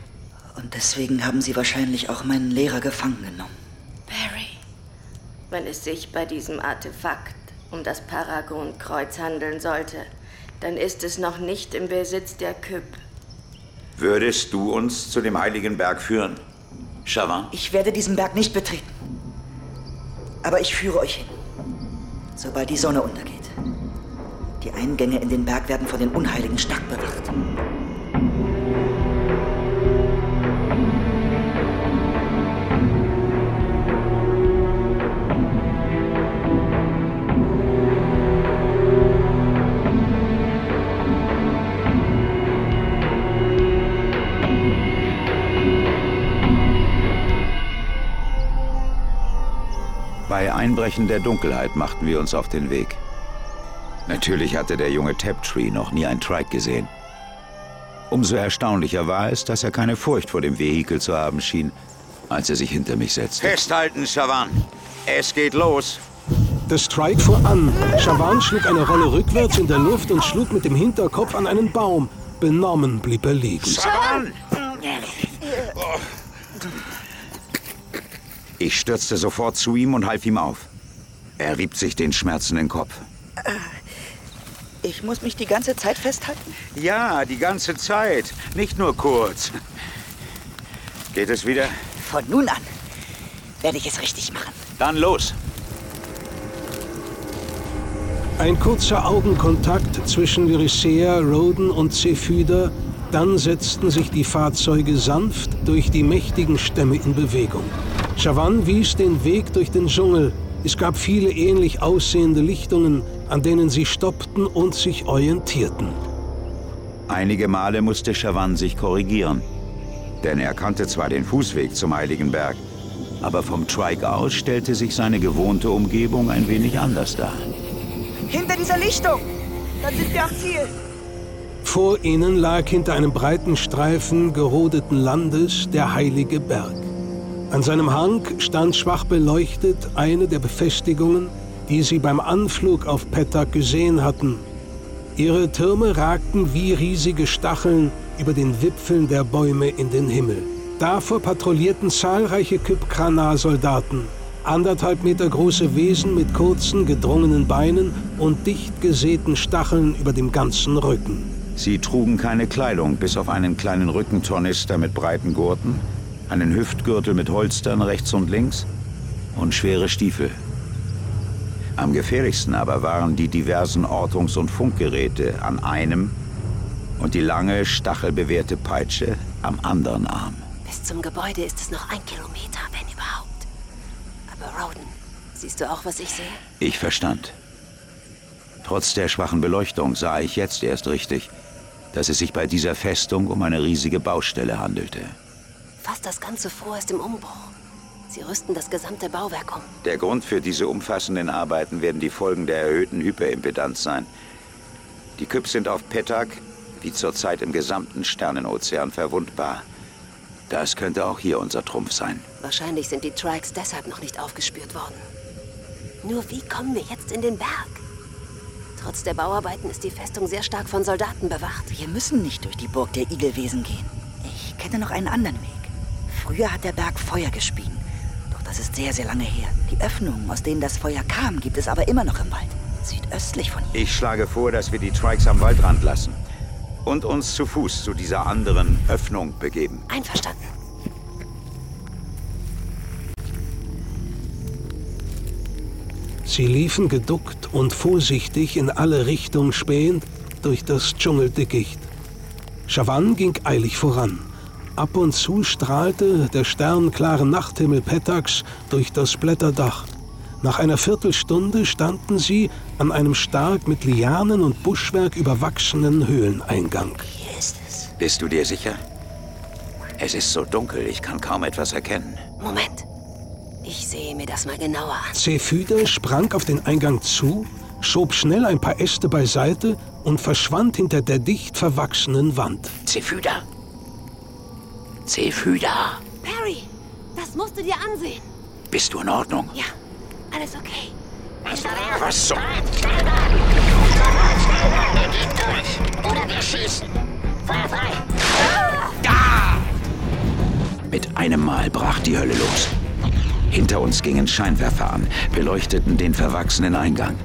Und deswegen haben sie wahrscheinlich auch meinen Lehrer gefangen genommen. Barry, wenn es sich bei diesem Artefakt um das Paragon-Kreuz handeln sollte, dann ist es noch nicht im Besitz der Küpp. Würdest du uns zu dem Heiligen Berg führen? Chavan? Ich werde diesen Berg nicht betreten. Aber ich führe euch hin. Sobald die Sonne untergeht. Die Eingänge in den Berg werden von den Unheiligen stark bewacht. Einbrechen der Dunkelheit machten wir uns auf den Weg. Natürlich hatte der junge Taptree noch nie ein Trike gesehen. Umso erstaunlicher war es, dass er keine Furcht vor dem Vehikel zu haben schien, als er sich hinter mich setzte. Festhalten, Chavan! Es geht los! Das Trike fuhr an. Chavan schlug eine Rolle rückwärts in der Luft und schlug mit dem Hinterkopf an einen Baum. Benommen blieb er liegen. Chavan! Ich stürzte sofort zu ihm und half ihm auf. Er rieb sich den schmerzenden Kopf. Ich muss mich die ganze Zeit festhalten? Ja, die ganze Zeit. Nicht nur kurz. Geht es wieder? Von nun an werde ich es richtig machen. Dann los. Ein kurzer Augenkontakt zwischen Lyrissea, Roden und Zephyda, dann setzten sich die Fahrzeuge sanft durch die mächtigen Stämme in Bewegung. Chavan wies den Weg durch den Dschungel. Es gab viele ähnlich aussehende Lichtungen, an denen sie stoppten und sich orientierten. Einige Male musste Chavan sich korrigieren. Denn er kannte zwar den Fußweg zum Heiligen Berg, aber vom Trike aus stellte sich seine gewohnte Umgebung ein wenig anders dar. Hinter dieser Lichtung! Dann sind wir am Ziel! Vor ihnen lag hinter einem breiten Streifen gerodeten Landes der Heilige Berg. An seinem Hang stand schwach beleuchtet eine der Befestigungen, die sie beim Anflug auf Petak gesehen hatten. Ihre Türme ragten wie riesige Stacheln über den Wipfeln der Bäume in den Himmel. Davor patrouillierten zahlreiche Kypkrana-Soldaten, anderthalb Meter große Wesen mit kurzen, gedrungenen Beinen und dicht gesäten Stacheln über dem ganzen Rücken. Sie trugen keine Kleidung, bis auf einen kleinen Rückentornister mit breiten Gurten, einen Hüftgürtel mit Holstern rechts und links und schwere Stiefel. Am gefährlichsten aber waren die diversen Ortungs- und Funkgeräte an einem und die lange, stachelbewehrte Peitsche am anderen Arm. Bis zum Gebäude ist es noch ein Kilometer, wenn überhaupt. Aber Roden, siehst du auch, was ich sehe? Ich verstand. Trotz der schwachen Beleuchtung sah ich jetzt erst richtig, dass es sich bei dieser Festung um eine riesige Baustelle handelte. Fast das ganze Vor ist im Umbruch. Sie rüsten das gesamte Bauwerk um. Der Grund für diese umfassenden Arbeiten werden die Folgen der erhöhten Hyperimpedanz sein. Die Küps sind auf Petak, wie zurzeit im gesamten Sternenozean, verwundbar. Das könnte auch hier unser Trumpf sein. Wahrscheinlich sind die Trikes deshalb noch nicht aufgespürt worden. Nur wie kommen wir jetzt in den Berg? Trotz der Bauarbeiten ist die Festung sehr stark von Soldaten bewacht. Wir müssen nicht durch die Burg der Igelwesen gehen. Ich kenne noch einen anderen Weg. Früher hat der Berg Feuer gespien. Doch das ist sehr, sehr lange her. Die Öffnungen, aus denen das Feuer kam, gibt es aber immer noch im Wald. Südöstlich von hier. Ich schlage vor, dass wir die Trikes am Waldrand lassen. Und uns zu Fuß zu dieser anderen Öffnung begeben. Einverstanden. Sie liefen geduckt und vorsichtig in alle Richtungen spähend durch das Dschungeldickicht. Chavan ging eilig voran. Ab und zu strahlte der sternklare Nachthimmel Petaks durch das Blätterdach. Nach einer Viertelstunde standen sie an einem stark mit Lianen und Buschwerk überwachsenen Höhleneingang. Hier ist es. Bist du dir sicher? Es ist so dunkel, ich kann kaum etwas erkennen. Moment. Ich sehe mir das mal genauer an. Zephyde sprang auf den Eingang zu, schob schnell ein paar Äste beiseite und verschwand hinter der dicht verwachsenen Wand. Zephyda! Zephyda! Perry, das musst du dir ansehen. Bist du in Ordnung? Ja, alles okay. Was so? Oder wir schießen. Feuer frei. Mit einem Mal brach die Hölle los. Hinter uns gingen Scheinwerfer an, beleuchteten den verwachsenen Eingang.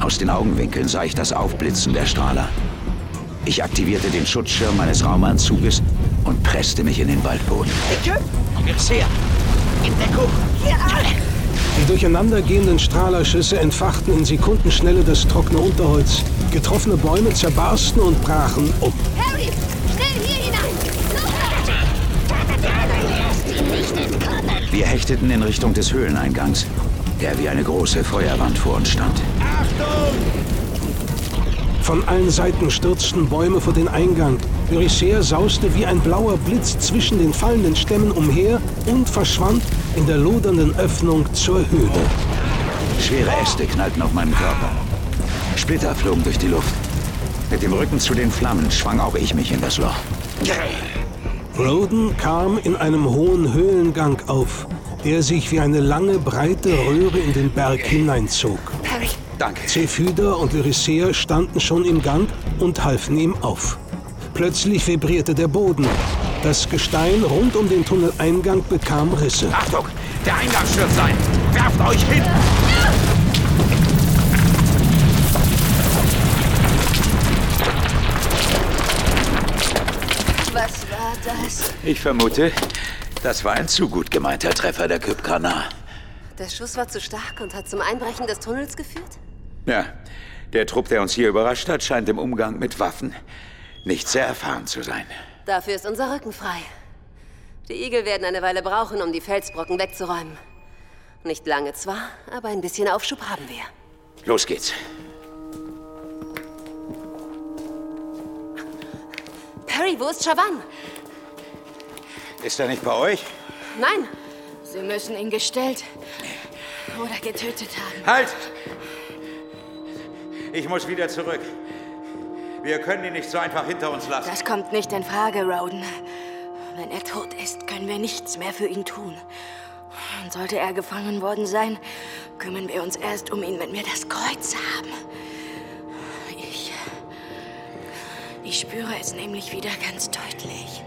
Aus den Augenwinkeln sah ich das Aufblitzen der Strahler. Ich aktivierte den Schutzschirm meines Raumanzuges und presste mich in den Waldboden. Ecke? Mircea! In Deckung! Hier an! Die durcheinandergehenden Strahlerschüsse entfachten in Sekundenschnelle das trockene Unterholz. Getroffene Bäume zerbarsten und brachen um. Perry, schnell hier hinein! Wir hechteten in Richtung des Höhleneingangs, der wie eine große Feuerwand vor uns stand. Von allen Seiten stürzten Bäume vor den Eingang. Eurysea sauste wie ein blauer Blitz zwischen den fallenden Stämmen umher und verschwand in der lodernden Öffnung zur Höhle. Schwere Äste knallten auf meinen Körper. Splitter flogen durch die Luft. Mit dem Rücken zu den Flammen schwang auch ich mich in das Loch. Roden kam in einem hohen Höhlengang auf, der sich wie eine lange, breite Röhre in den Berg hineinzog. Perry, Danke. Zephyda und Eurysea standen schon im Gang und halfen ihm auf. Plötzlich vibrierte der Boden. Das Gestein rund um den Tunneleingang bekam Risse. Achtung! Der Eingang stürzt ein! Werft euch hin! Das? Ich vermute, das war ein zu gut gemeinter Treffer der Kypkrana. Der Schuss war zu stark und hat zum Einbrechen des Tunnels geführt? Ja, der Trupp, der uns hier überrascht hat, scheint im Umgang mit Waffen nicht sehr erfahren zu sein. Dafür ist unser Rücken frei. Die Igel werden eine Weile brauchen, um die Felsbrocken wegzuräumen. Nicht lange zwar, aber ein bisschen Aufschub haben wir. Los geht's. Perry, wo ist Chavan? Ist er nicht bei euch? Nein. Sie müssen ihn gestellt oder getötet haben. Halt! Ich muss wieder zurück. Wir können ihn nicht so einfach hinter uns lassen. Das kommt nicht in Frage, Roden. Wenn er tot ist, können wir nichts mehr für ihn tun. Und sollte er gefangen worden sein, kümmern wir uns erst um ihn, wenn wir das Kreuz haben. Ich. Ich spüre es nämlich wieder ganz deutlich.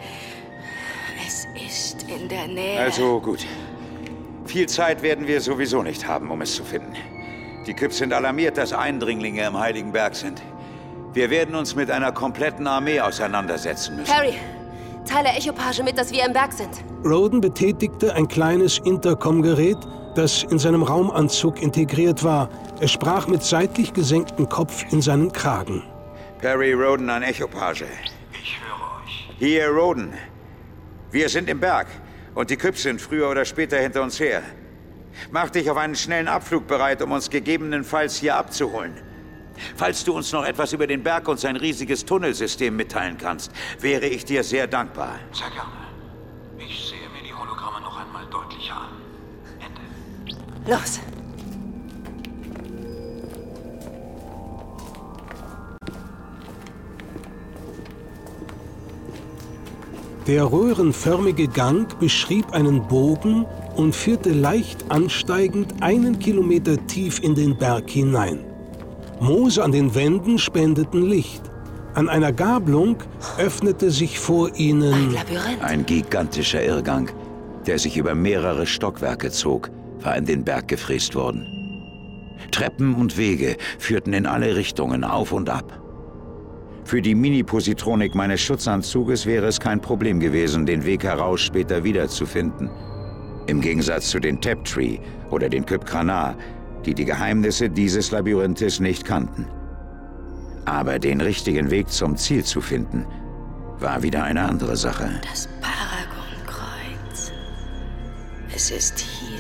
Es ist in der Nähe. Also gut. Viel Zeit werden wir sowieso nicht haben, um es zu finden. Die Küps sind alarmiert, dass Eindringlinge im Heiligen Berg sind. Wir werden uns mit einer kompletten Armee auseinandersetzen müssen. Perry, teile Echopage mit, dass wir im Berg sind. Roden betätigte ein kleines Intercom-Gerät, das in seinem Raumanzug integriert war. Er sprach mit seitlich gesenktem Kopf in seinen Kragen. Perry Roden an Echopage. Ich höre euch. Hier, Roden. Wir sind im Berg und die Küps sind früher oder später hinter uns her. Mach dich auf einen schnellen Abflug bereit, um uns gegebenenfalls hier abzuholen. Falls du uns noch etwas über den Berg und sein riesiges Tunnelsystem mitteilen kannst, wäre ich dir sehr dankbar. Sehr gerne. Ich sehe mir die Hologramme noch einmal deutlicher an. Ende. Los. Der röhrenförmige Gang beschrieb einen Bogen und führte leicht ansteigend einen Kilometer tief in den Berg hinein. Moose an den Wänden spendeten Licht. An einer Gabelung öffnete sich vor ihnen ein Labyrinth. Ein gigantischer Irrgang, der sich über mehrere Stockwerke zog, war in den Berg gefräst worden. Treppen und Wege führten in alle Richtungen auf und ab. Für die Mini-Positronik meines Schutzanzuges wäre es kein Problem gewesen, den Weg heraus später wiederzufinden. Im Gegensatz zu den Taptree oder den Kypkranar, die die Geheimnisse dieses Labyrinthes nicht kannten. Aber den richtigen Weg zum Ziel zu finden, war wieder eine andere Sache. Das Paragon-Kreuz. Es ist hier.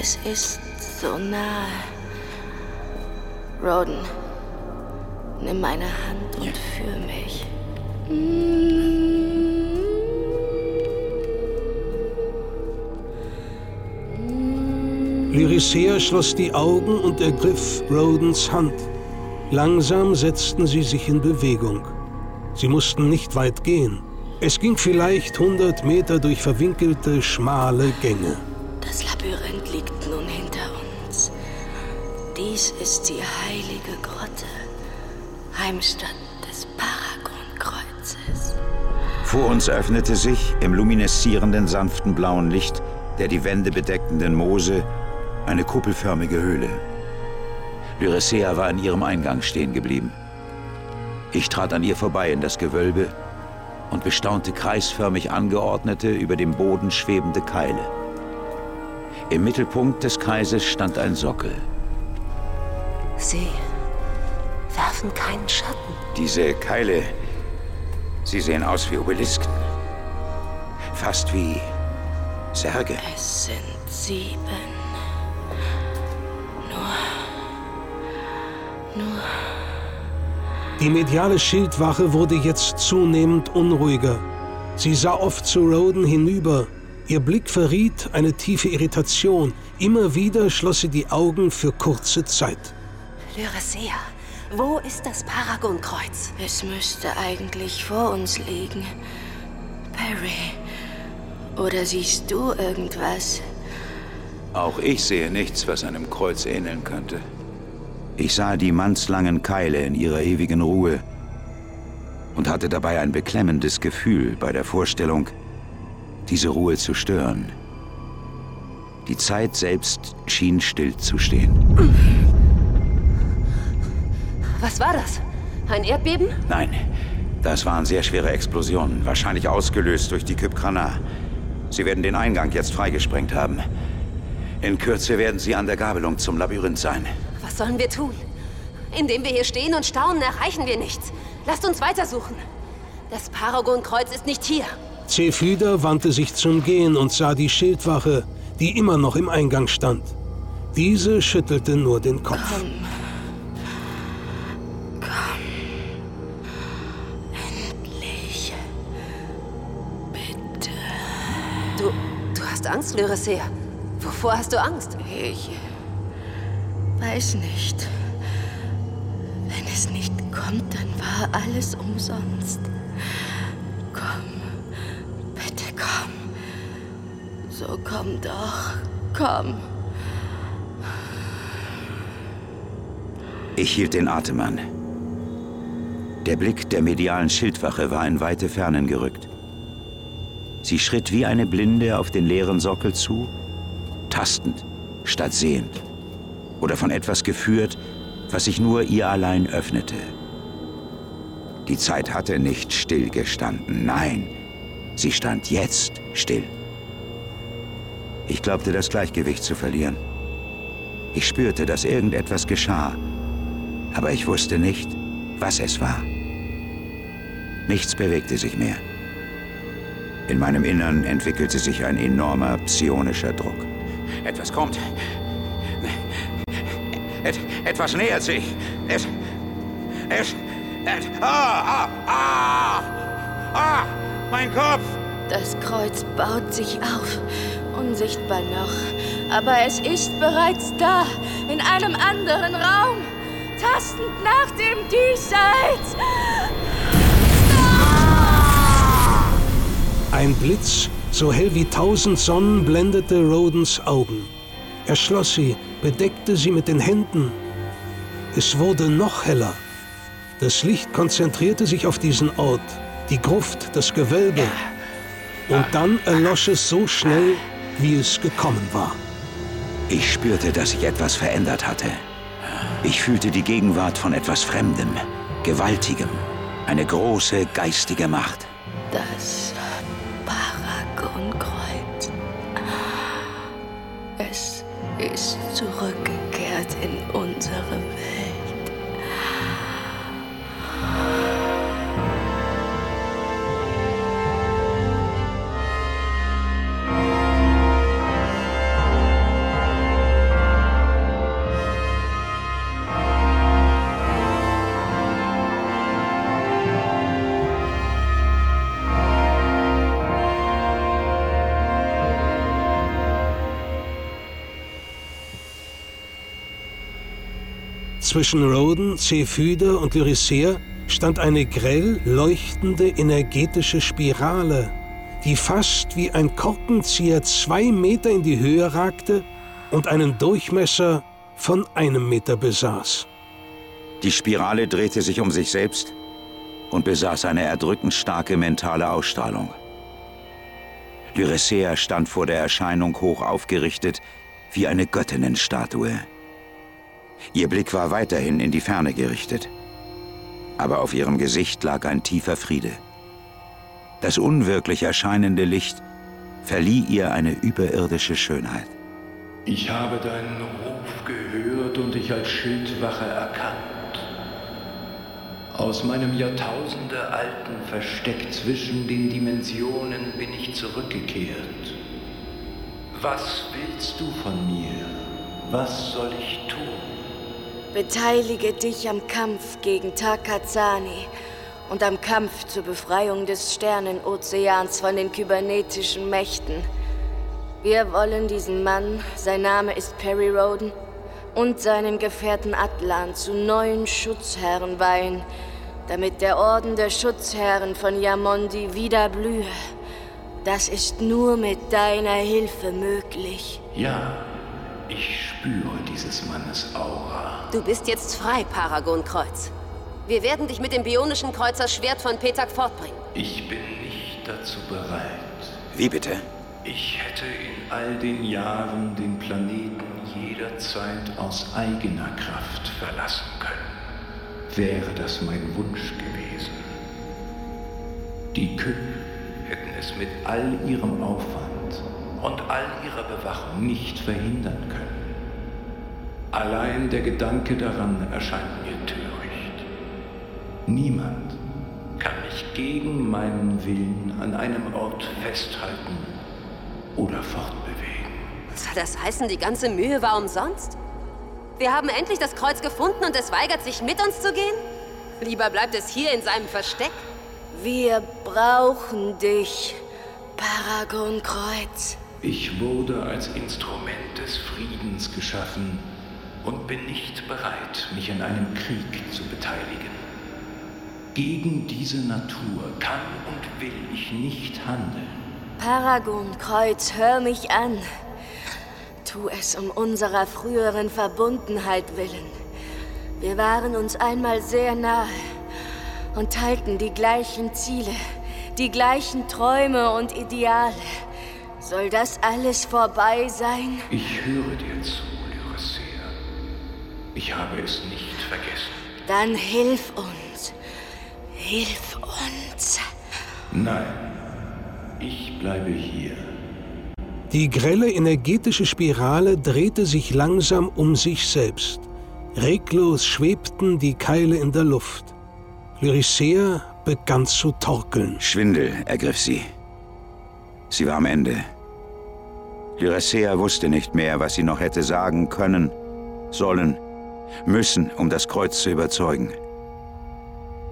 Es ist so nahe. Roden, nimm meine Hand und führ mich. Lyricea schloss die Augen und ergriff Rodens Hand. Langsam setzten sie sich in Bewegung. Sie mussten nicht weit gehen. Es ging vielleicht 100 Meter durch verwinkelte, schmale Gänge. Das Labyrinth liegt nun hinter uns. Dies ist die heilige Grotte, Heimstatt des Paragon-Kreuzes. Vor uns öffnete sich im lumineszierenden sanften blauen Licht der die Wände bedeckenden Moose eine kuppelförmige Höhle. Lyricea war an ihrem Eingang stehen geblieben. Ich trat an ihr vorbei in das Gewölbe und bestaunte kreisförmig angeordnete, über dem Boden schwebende Keile. Im Mittelpunkt des Kreises stand ein Sockel. Sie werfen keinen Schatten. Diese Keile, sie sehen aus wie Obelisken. Fast wie Särge. Es sind sieben. Nur. Nur. Die mediale Schildwache wurde jetzt zunehmend unruhiger. Sie sah oft zu Roden hinüber. Ihr Blick verriet eine tiefe Irritation. Immer wieder schloss sie die Augen für kurze Zeit. Lyricea, wo ist das Paragon-Kreuz? Es müsste eigentlich vor uns liegen. Perry. Oder siehst du irgendwas? Auch ich sehe nichts, was einem Kreuz ähneln könnte. Ich sah die mannslangen Keile in ihrer ewigen Ruhe und hatte dabei ein beklemmendes Gefühl bei der Vorstellung, diese Ruhe zu stören. Die Zeit selbst schien still zu stehen. Was war das? Ein Erdbeben? Nein, das waren sehr schwere Explosionen, wahrscheinlich ausgelöst durch die Kypkrana. Sie werden den Eingang jetzt freigesprengt haben. In Kürze werden sie an der Gabelung zum Labyrinth sein. Was sollen wir tun? Indem wir hier stehen und staunen, erreichen wir nichts. Lasst uns weitersuchen. Das Paragon-Kreuz ist nicht hier. Zephyda wandte sich zum Gehen und sah die Schildwache, die immer noch im Eingang stand. Diese schüttelte nur den Kopf. Komm. Angst, Lyrissea. Wovor hast du Angst? Ich weiß nicht. Wenn es nicht kommt, dann war alles umsonst. Komm, bitte komm. So komm doch, komm. Ich hielt den Atem an. Der Blick der medialen Schildwache war in weite Fernen gerückt. Sie schritt wie eine Blinde auf den leeren Sockel zu, tastend statt sehend. Oder von etwas geführt, was sich nur ihr allein öffnete. Die Zeit hatte nicht stillgestanden, nein, sie stand jetzt still. Ich glaubte, das Gleichgewicht zu verlieren. Ich spürte, dass irgendetwas geschah, aber ich wusste nicht, was es war. Nichts bewegte sich mehr. In meinem Innern entwickelte sich ein enormer psionischer Druck. Etwas kommt. Et, etwas nähert sich. Es. Es. Et, ah, ah, ah! Ah! Mein Kopf! Das Kreuz baut sich auf, unsichtbar noch. Aber es ist bereits da, in einem anderen Raum, tastend nach dem Diesseits. Ein Blitz, so hell wie tausend Sonnen, blendete Rodens Augen. Er schloss sie, bedeckte sie mit den Händen. Es wurde noch heller. Das Licht konzentrierte sich auf diesen Ort, die Gruft, das Gewölbe. Und dann erlosch es so schnell, wie es gekommen war. Ich spürte, dass sich etwas verändert hatte. Ich fühlte die Gegenwart von etwas Fremdem, Gewaltigem, eine große geistige Macht. Das Zwischen Roden, Zephyde und Lyrissea stand eine grell leuchtende energetische Spirale, die fast wie ein Korkenzieher zwei Meter in die Höhe ragte und einen Durchmesser von einem Meter besaß. Die Spirale drehte sich um sich selbst und besaß eine erdrückend starke mentale Ausstrahlung. Lyrissea stand vor der Erscheinung hoch aufgerichtet wie eine Göttinnenstatue. Ihr Blick war weiterhin in die Ferne gerichtet. Aber auf ihrem Gesicht lag ein tiefer Friede. Das unwirklich erscheinende Licht verlieh ihr eine überirdische Schönheit. Ich habe deinen Ruf gehört und dich als Schildwache erkannt. Aus meinem jahrtausendealten Versteck zwischen den Dimensionen bin ich zurückgekehrt. Was willst du von mir? Was soll ich tun? Beteilige dich am Kampf gegen Takazani und am Kampf zur Befreiung des Sternenozeans von den kybernetischen Mächten. Wir wollen diesen Mann, sein Name ist Perry Roden, und seinen Gefährten Atlan zu neuen Schutzherren weihen, damit der Orden der Schutzherren von Yamondi wieder blühe. Das ist nur mit deiner Hilfe möglich. Ja, ich spüre dieses Mannes Aura. Du bist jetzt frei, Paragon-Kreuz. Wir werden dich mit dem bionischen Kreuzer Schwert von Petak fortbringen. Ich bin nicht dazu bereit. Wie bitte? Ich hätte in all den Jahren den Planeten jederzeit aus eigener Kraft verlassen können. Wäre das mein Wunsch gewesen. Die Kühl hätten es mit all ihrem Aufwand und all ihrer Bewachung nicht verhindern können. Allein der Gedanke daran erscheint mir töricht. Niemand kann mich gegen meinen Willen an einem Ort festhalten oder fortbewegen. Soll das heißen, die ganze Mühe war umsonst? Wir haben endlich das Kreuz gefunden und es weigert sich, mit uns zu gehen? Lieber bleibt es hier in seinem Versteck. Wir brauchen dich, Paragon Kreuz. Ich wurde als Instrument des Friedens geschaffen und bin nicht bereit, mich an einem Krieg zu beteiligen. Gegen diese Natur kann und will ich nicht handeln. Paragon Kreuz, hör mich an. Tu es um unserer früheren Verbundenheit willen. Wir waren uns einmal sehr nahe und teilten die gleichen Ziele, die gleichen Träume und Ideale. Soll das alles vorbei sein? Ich höre dir zu, Lyrissea. Ich habe es nicht vergessen. Dann hilf uns. Hilf uns. Nein, ich bleibe hier. Die grelle energetische Spirale drehte sich langsam um sich selbst. Reglos schwebten die Keile in der Luft. Lyricea begann zu torkeln. Schwindel ergriff sie. Sie war am Ende. Lyricea wusste nicht mehr, was sie noch hätte sagen können, sollen, müssen, um das Kreuz zu überzeugen.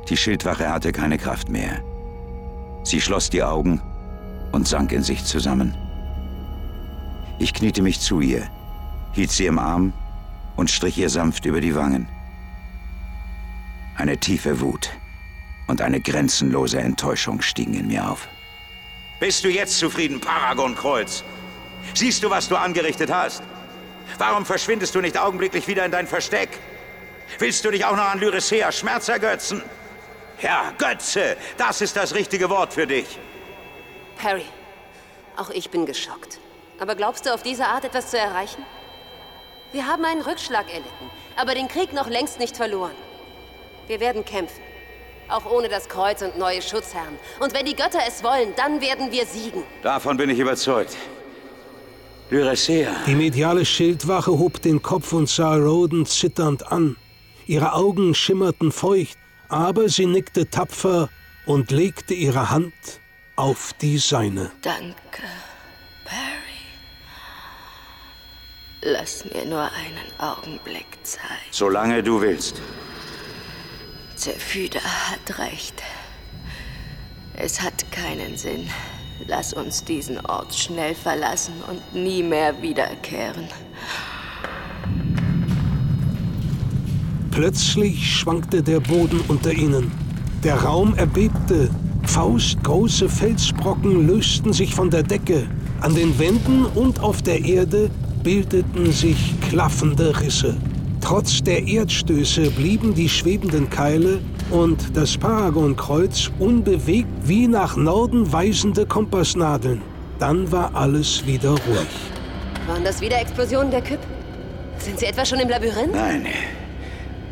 Die Schildwache hatte keine Kraft mehr. Sie schloss die Augen und sank in sich zusammen. Ich kniete mich zu ihr, hielt sie im Arm und strich ihr sanft über die Wangen. Eine tiefe Wut und eine grenzenlose Enttäuschung stiegen in mir auf. Bist du jetzt zufrieden, Paragon-Kreuz? Siehst du, was du angerichtet hast? Warum verschwindest du nicht augenblicklich wieder in dein Versteck? Willst du dich auch noch an Lyricea Schmerz ergötzen? Ja, Götze, das ist das richtige Wort für dich. Perry, auch ich bin geschockt. Aber glaubst du, auf diese Art etwas zu erreichen? Wir haben einen Rückschlag erlitten, aber den Krieg noch längst nicht verloren. Wir werden kämpfen. Auch ohne das Kreuz und neue Schutzherren. Und wenn die Götter es wollen, dann werden wir siegen. Davon bin ich überzeugt. Lyricea. Die mediale Schildwache hob den Kopf und sah Roden zitternd an. Ihre Augen schimmerten feucht, aber sie nickte tapfer und legte ihre Hand auf die seine. Danke, Perry. Lass mir nur einen Augenblick Zeit. Solange du willst. Zephyda hat recht. Es hat keinen Sinn. Lass uns diesen Ort schnell verlassen und nie mehr wiederkehren. Plötzlich schwankte der Boden unter ihnen. Der Raum erbebte. Faustgroße Felsbrocken lösten sich von der Decke. An den Wänden und auf der Erde bildeten sich klaffende Risse. Trotz der Erdstöße blieben die schwebenden Keile und das Paragonkreuz unbewegt wie nach Norden weisende Kompassnadeln. Dann war alles wieder ruhig. Waren das wieder Explosionen der Küpp? Sind sie etwa schon im Labyrinth? Nein.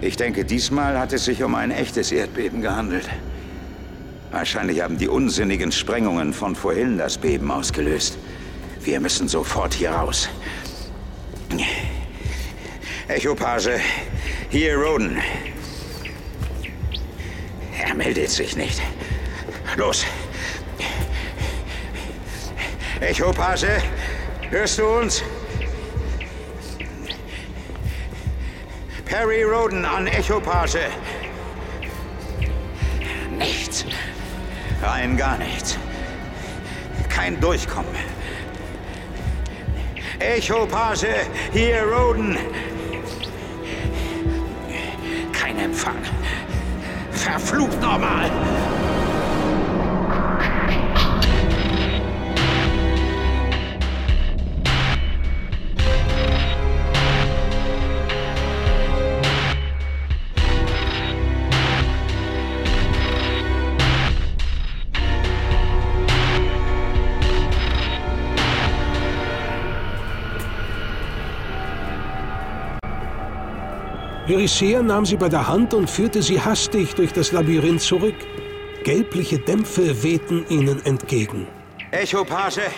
Ich denke, diesmal hat es sich um ein echtes Erdbeben gehandelt. Wahrscheinlich haben die unsinnigen Sprengungen von vorhin das Beben ausgelöst. Wir müssen sofort hier raus. Echopage, hier Roden. Er meldet sich nicht. Los. Echopage, hörst du uns? Perry Roden an Echopage. Nichts. Rein gar nichts. Kein Durchkommen. Echopage, hier Roden. Empfang. Verflucht nochmal! Lyricea nahm sie bei der Hand und führte sie hastig durch das Labyrinth zurück. Gelbliche Dämpfe wehten ihnen entgegen. Echopage,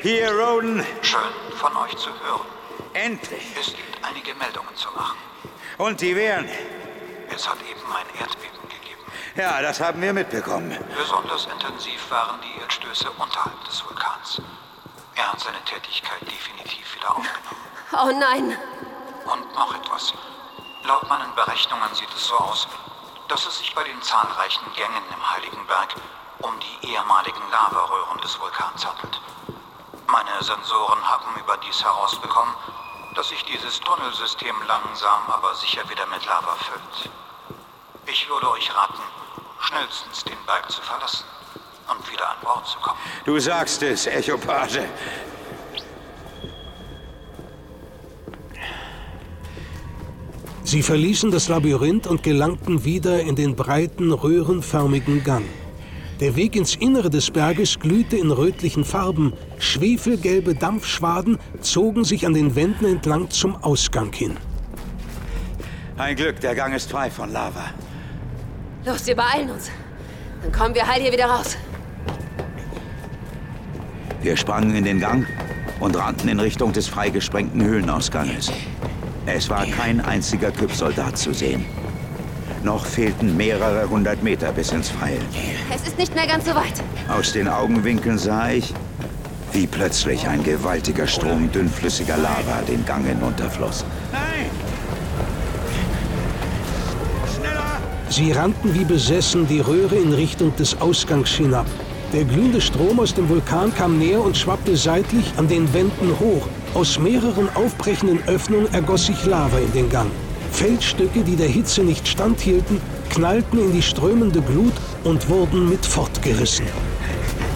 hier Roden. Schön, von euch zu hören. Endlich. Es gibt einige Meldungen zu machen. Und die wären? Es hat eben ein Erdbeben gegeben. Ja, das haben wir mitbekommen. Besonders intensiv waren die Erdstöße unterhalb des Vulkans. Er hat seine Tätigkeit definitiv wieder aufgenommen. Oh nein! Und noch etwas. Laut meinen Berechnungen sieht es so aus, dass es sich bei den zahlreichen Gängen im Heiligen Berg um die ehemaligen Lavaröhren des Vulkans handelt. Meine Sensoren haben überdies herausbekommen, dass sich dieses Tunnelsystem langsam aber sicher wieder mit Lava füllt. Ich würde euch raten, schnellstens den Berg zu verlassen und wieder an Bord zu kommen. Du sagst es, Echopage. Sie verließen das Labyrinth und gelangten wieder in den breiten, röhrenförmigen Gang. Der Weg ins Innere des Berges glühte in rötlichen Farben. Schwefelgelbe Dampfschwaden zogen sich an den Wänden entlang zum Ausgang hin. Ein Glück, der Gang ist frei von Lava. Los, wir beeilen uns. Dann kommen wir heil hier wieder raus. Wir sprangen in den Gang und rannten in Richtung des freigesprengten Höhlenausganges. Es war kein einziger Kyp-Soldat zu sehen. Noch fehlten mehrere hundert Meter bis ins Freie. Es ist nicht mehr ganz so weit. Aus den Augenwinkeln sah ich, wie plötzlich ein gewaltiger Strom dünnflüssiger Lava den Gang hinunterfloss. Sie rannten wie besessen die Röhre in Richtung des Ausgangs hinab. Der glühende Strom aus dem Vulkan kam näher und schwappte seitlich an den Wänden hoch. Aus mehreren aufbrechenden Öffnungen ergoss sich Lava in den Gang. Feldstücke, die der Hitze nicht standhielten, knallten in die strömende Glut und wurden mit fortgerissen.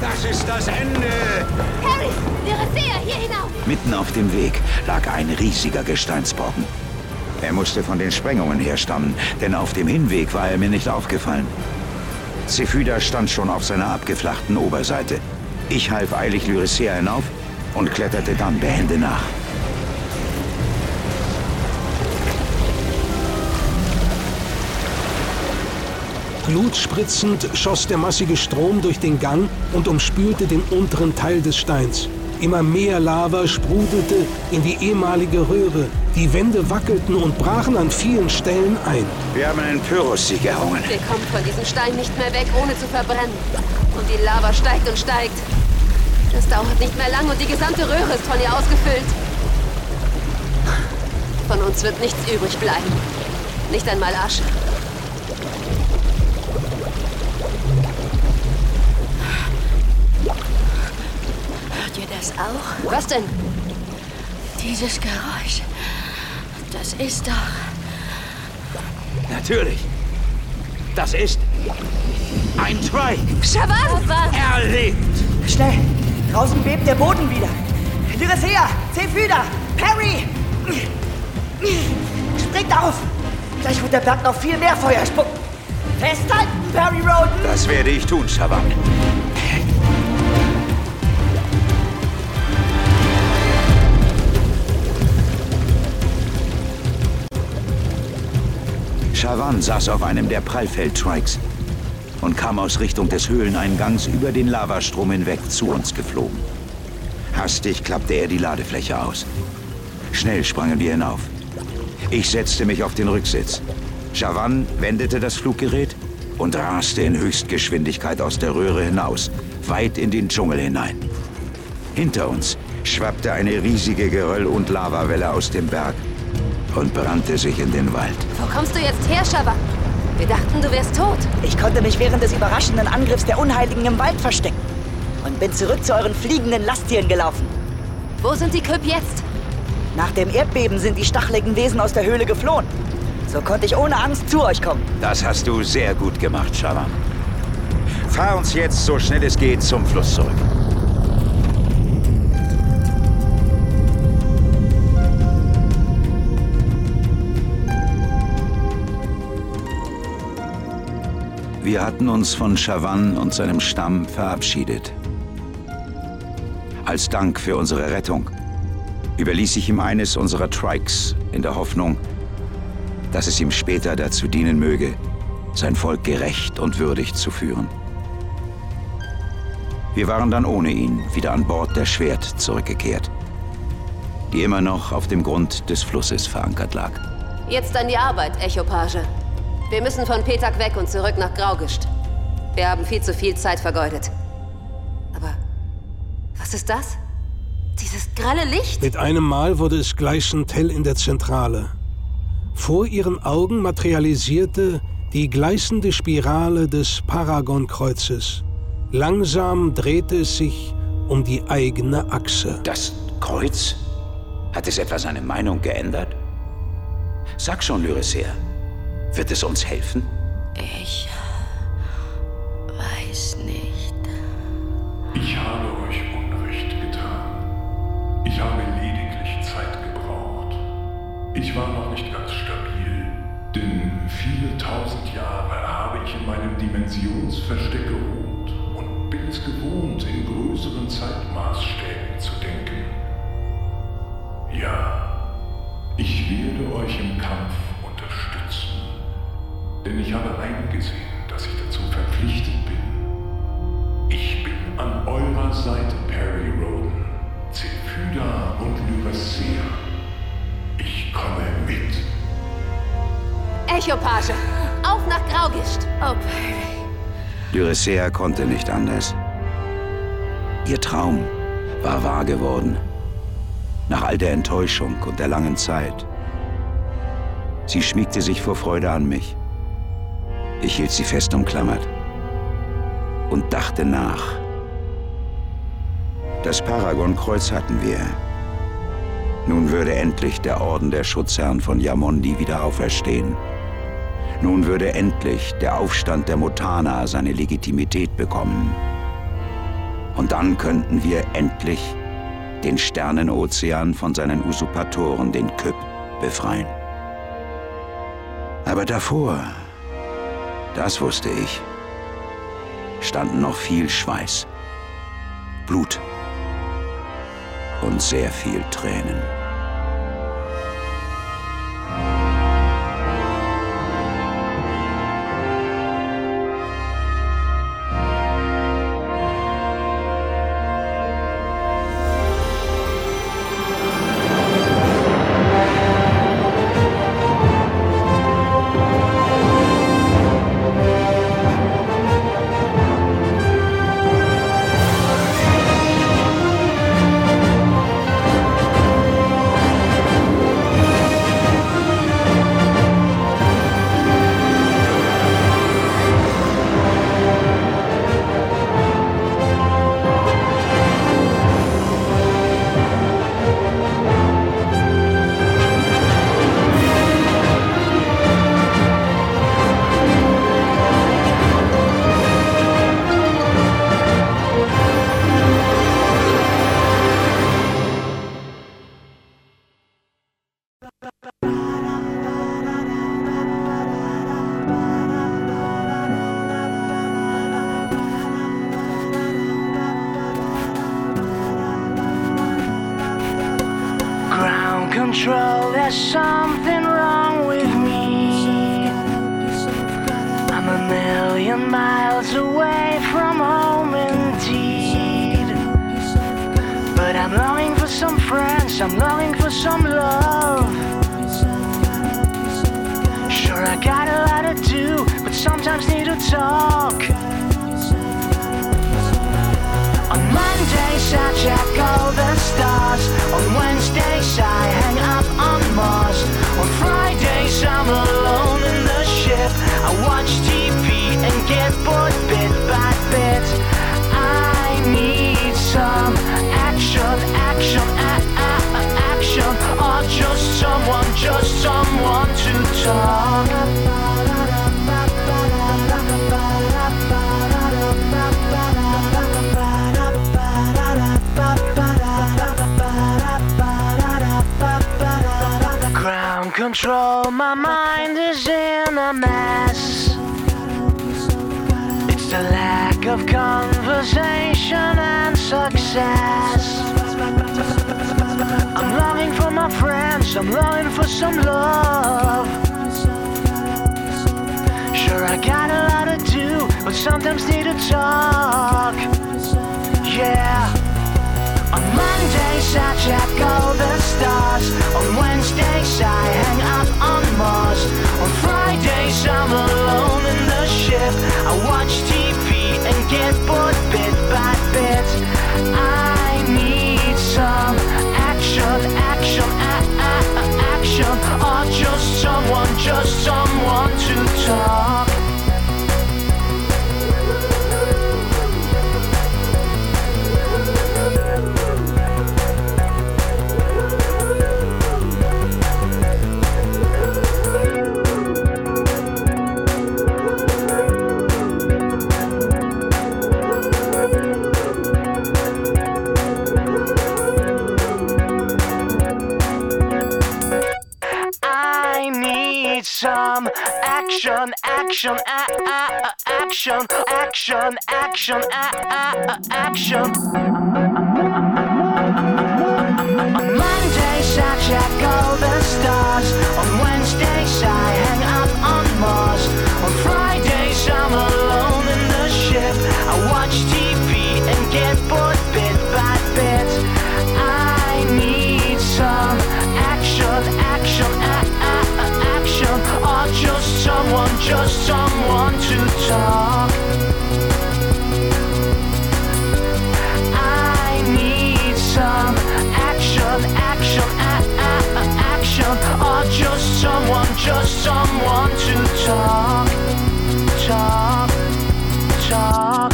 Das ist das Ende! Harry, Lyrisea, hier hinauf! Mitten auf dem Weg lag ein riesiger Gesteinsbrocken. Er musste von den Sprengungen herstammen, denn auf dem Hinweg war er mir nicht aufgefallen. Zephyda stand schon auf seiner abgeflachten Oberseite. Ich half eilig Lyrissea hinauf und kletterte dann behende nach. Glutspritzend schoss der massige Strom durch den Gang und umspülte den unteren Teil des Steins. Immer mehr Lava sprudelte in die ehemalige Röhre. Die Wände wackelten und brachen an vielen Stellen ein. Wir haben einen Pyrrhus-Sieg errungen. Wir kommen von diesem Stein nicht mehr weg, ohne zu verbrennen. Und die Lava steigt und steigt. Das dauert nicht mehr lang und die gesamte Röhre ist von ihr ausgefüllt. Von uns wird nichts übrig bleiben. Nicht einmal Asche. Hört ihr das auch? Was denn? Dieses Geräusch. Das ist doch. Natürlich. Das ist ein Trike. Shavan! Er lebt. Schnell! Draußen bebt der Boden wieder. Lyrisea! Zephyda! Perry! Springt auf! Gleich wird der Berg noch viel mehr Feuer spucken. Festhalten, Perry Roden! Das werde ich tun, Shavan. Shavan saß auf einem der Prallfeld-Trikes und kam aus Richtung des Höhleneingangs über den Lavastrom hinweg zu uns geflogen. Hastig klappte er die Ladefläche aus. Schnell sprangen wir hinauf. Ich setzte mich auf den Rücksitz. Shavan wendete das Fluggerät und raste in Höchstgeschwindigkeit aus der Röhre hinaus, weit in den Dschungel hinein. Hinter uns schwappte eine riesige Geröll- und Lavawelle aus dem Berg und brannte sich in den Wald. Wo kommst du jetzt her, Shavan? Wir dachten, du wärst tot. Ich konnte mich während des überraschenden Angriffs der Unheiligen im Wald verstecken und bin zurück zu euren fliegenden Lasttieren gelaufen. Wo sind die Küpp jetzt? Nach dem Erdbeben sind die stacheligen Wesen aus der Höhle geflohen. So konnte ich ohne Angst zu euch kommen. Das hast du sehr gut gemacht, Shavan. Fahr uns jetzt so schnell es geht zum Fluss zurück. Wir hatten uns von Shavan und seinem Stamm verabschiedet. Als Dank für unsere Rettung überließ ich ihm eines unserer Trikes in der Hoffnung, dass es ihm später dazu dienen möge, sein Volk gerecht und würdig zu führen. Wir waren dann ohne ihn wieder an Bord der Schwert zurückgekehrt, die immer noch auf dem Grund des Flusses verankert lag. Jetzt an die Arbeit, Echopage. Wir müssen von Petak weg und zurück nach Graugischt. Wir haben viel zu viel Zeit vergeudet. Aber was ist das? Dieses grelle Licht? Mit einem Mal wurde es gleißend hell in der Zentrale. Vor ihren Augen materialisierte die gleißende Spirale des Paragon-Kreuzes. Langsam drehte es sich um die eigene Achse. Das Kreuz? Hat es etwa seine Meinung geändert? Sag schon, Lyrisea. Wird es uns helfen? Ich Lyricea konnte nicht anders. Ihr Traum war wahr geworden. Nach all der Enttäuschung und der langen Zeit. Sie schmiegte sich vor Freude an mich. Ich hielt sie fest umklammert und dachte nach. Das Paragon-Kreuz hatten wir. Nun würde endlich der Orden der Schutzherren von Yamondi wieder auferstehen. Nun würde endlich der Aufstand der Mutana seine Legitimität bekommen. Und dann könnten wir endlich den Sternenozean von seinen Usurpatoren, den Küpp, befreien. Aber davor, das wusste ich, standen noch viel Schweiß, Blut und sehr viel Tränen. Of conversation and success. I'm longing for my friends, I'm longing for some love. Sure, I got a lot to do, but sometimes need to talk. Yeah. On Mondays I check all the stars. On Wednesdays I hang out on Mars. On Fridays I'm alone in the ship. I watch TV and get bored bit by bit. I need some action, action, action, or just someone, just someone to talk. action, action, action, action, action. Monday, shot, shot, golden stars. Someone, just someone to talk. I need some action, action, action, or just someone, just someone to talk, talk, talk,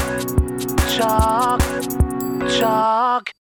talk, talk.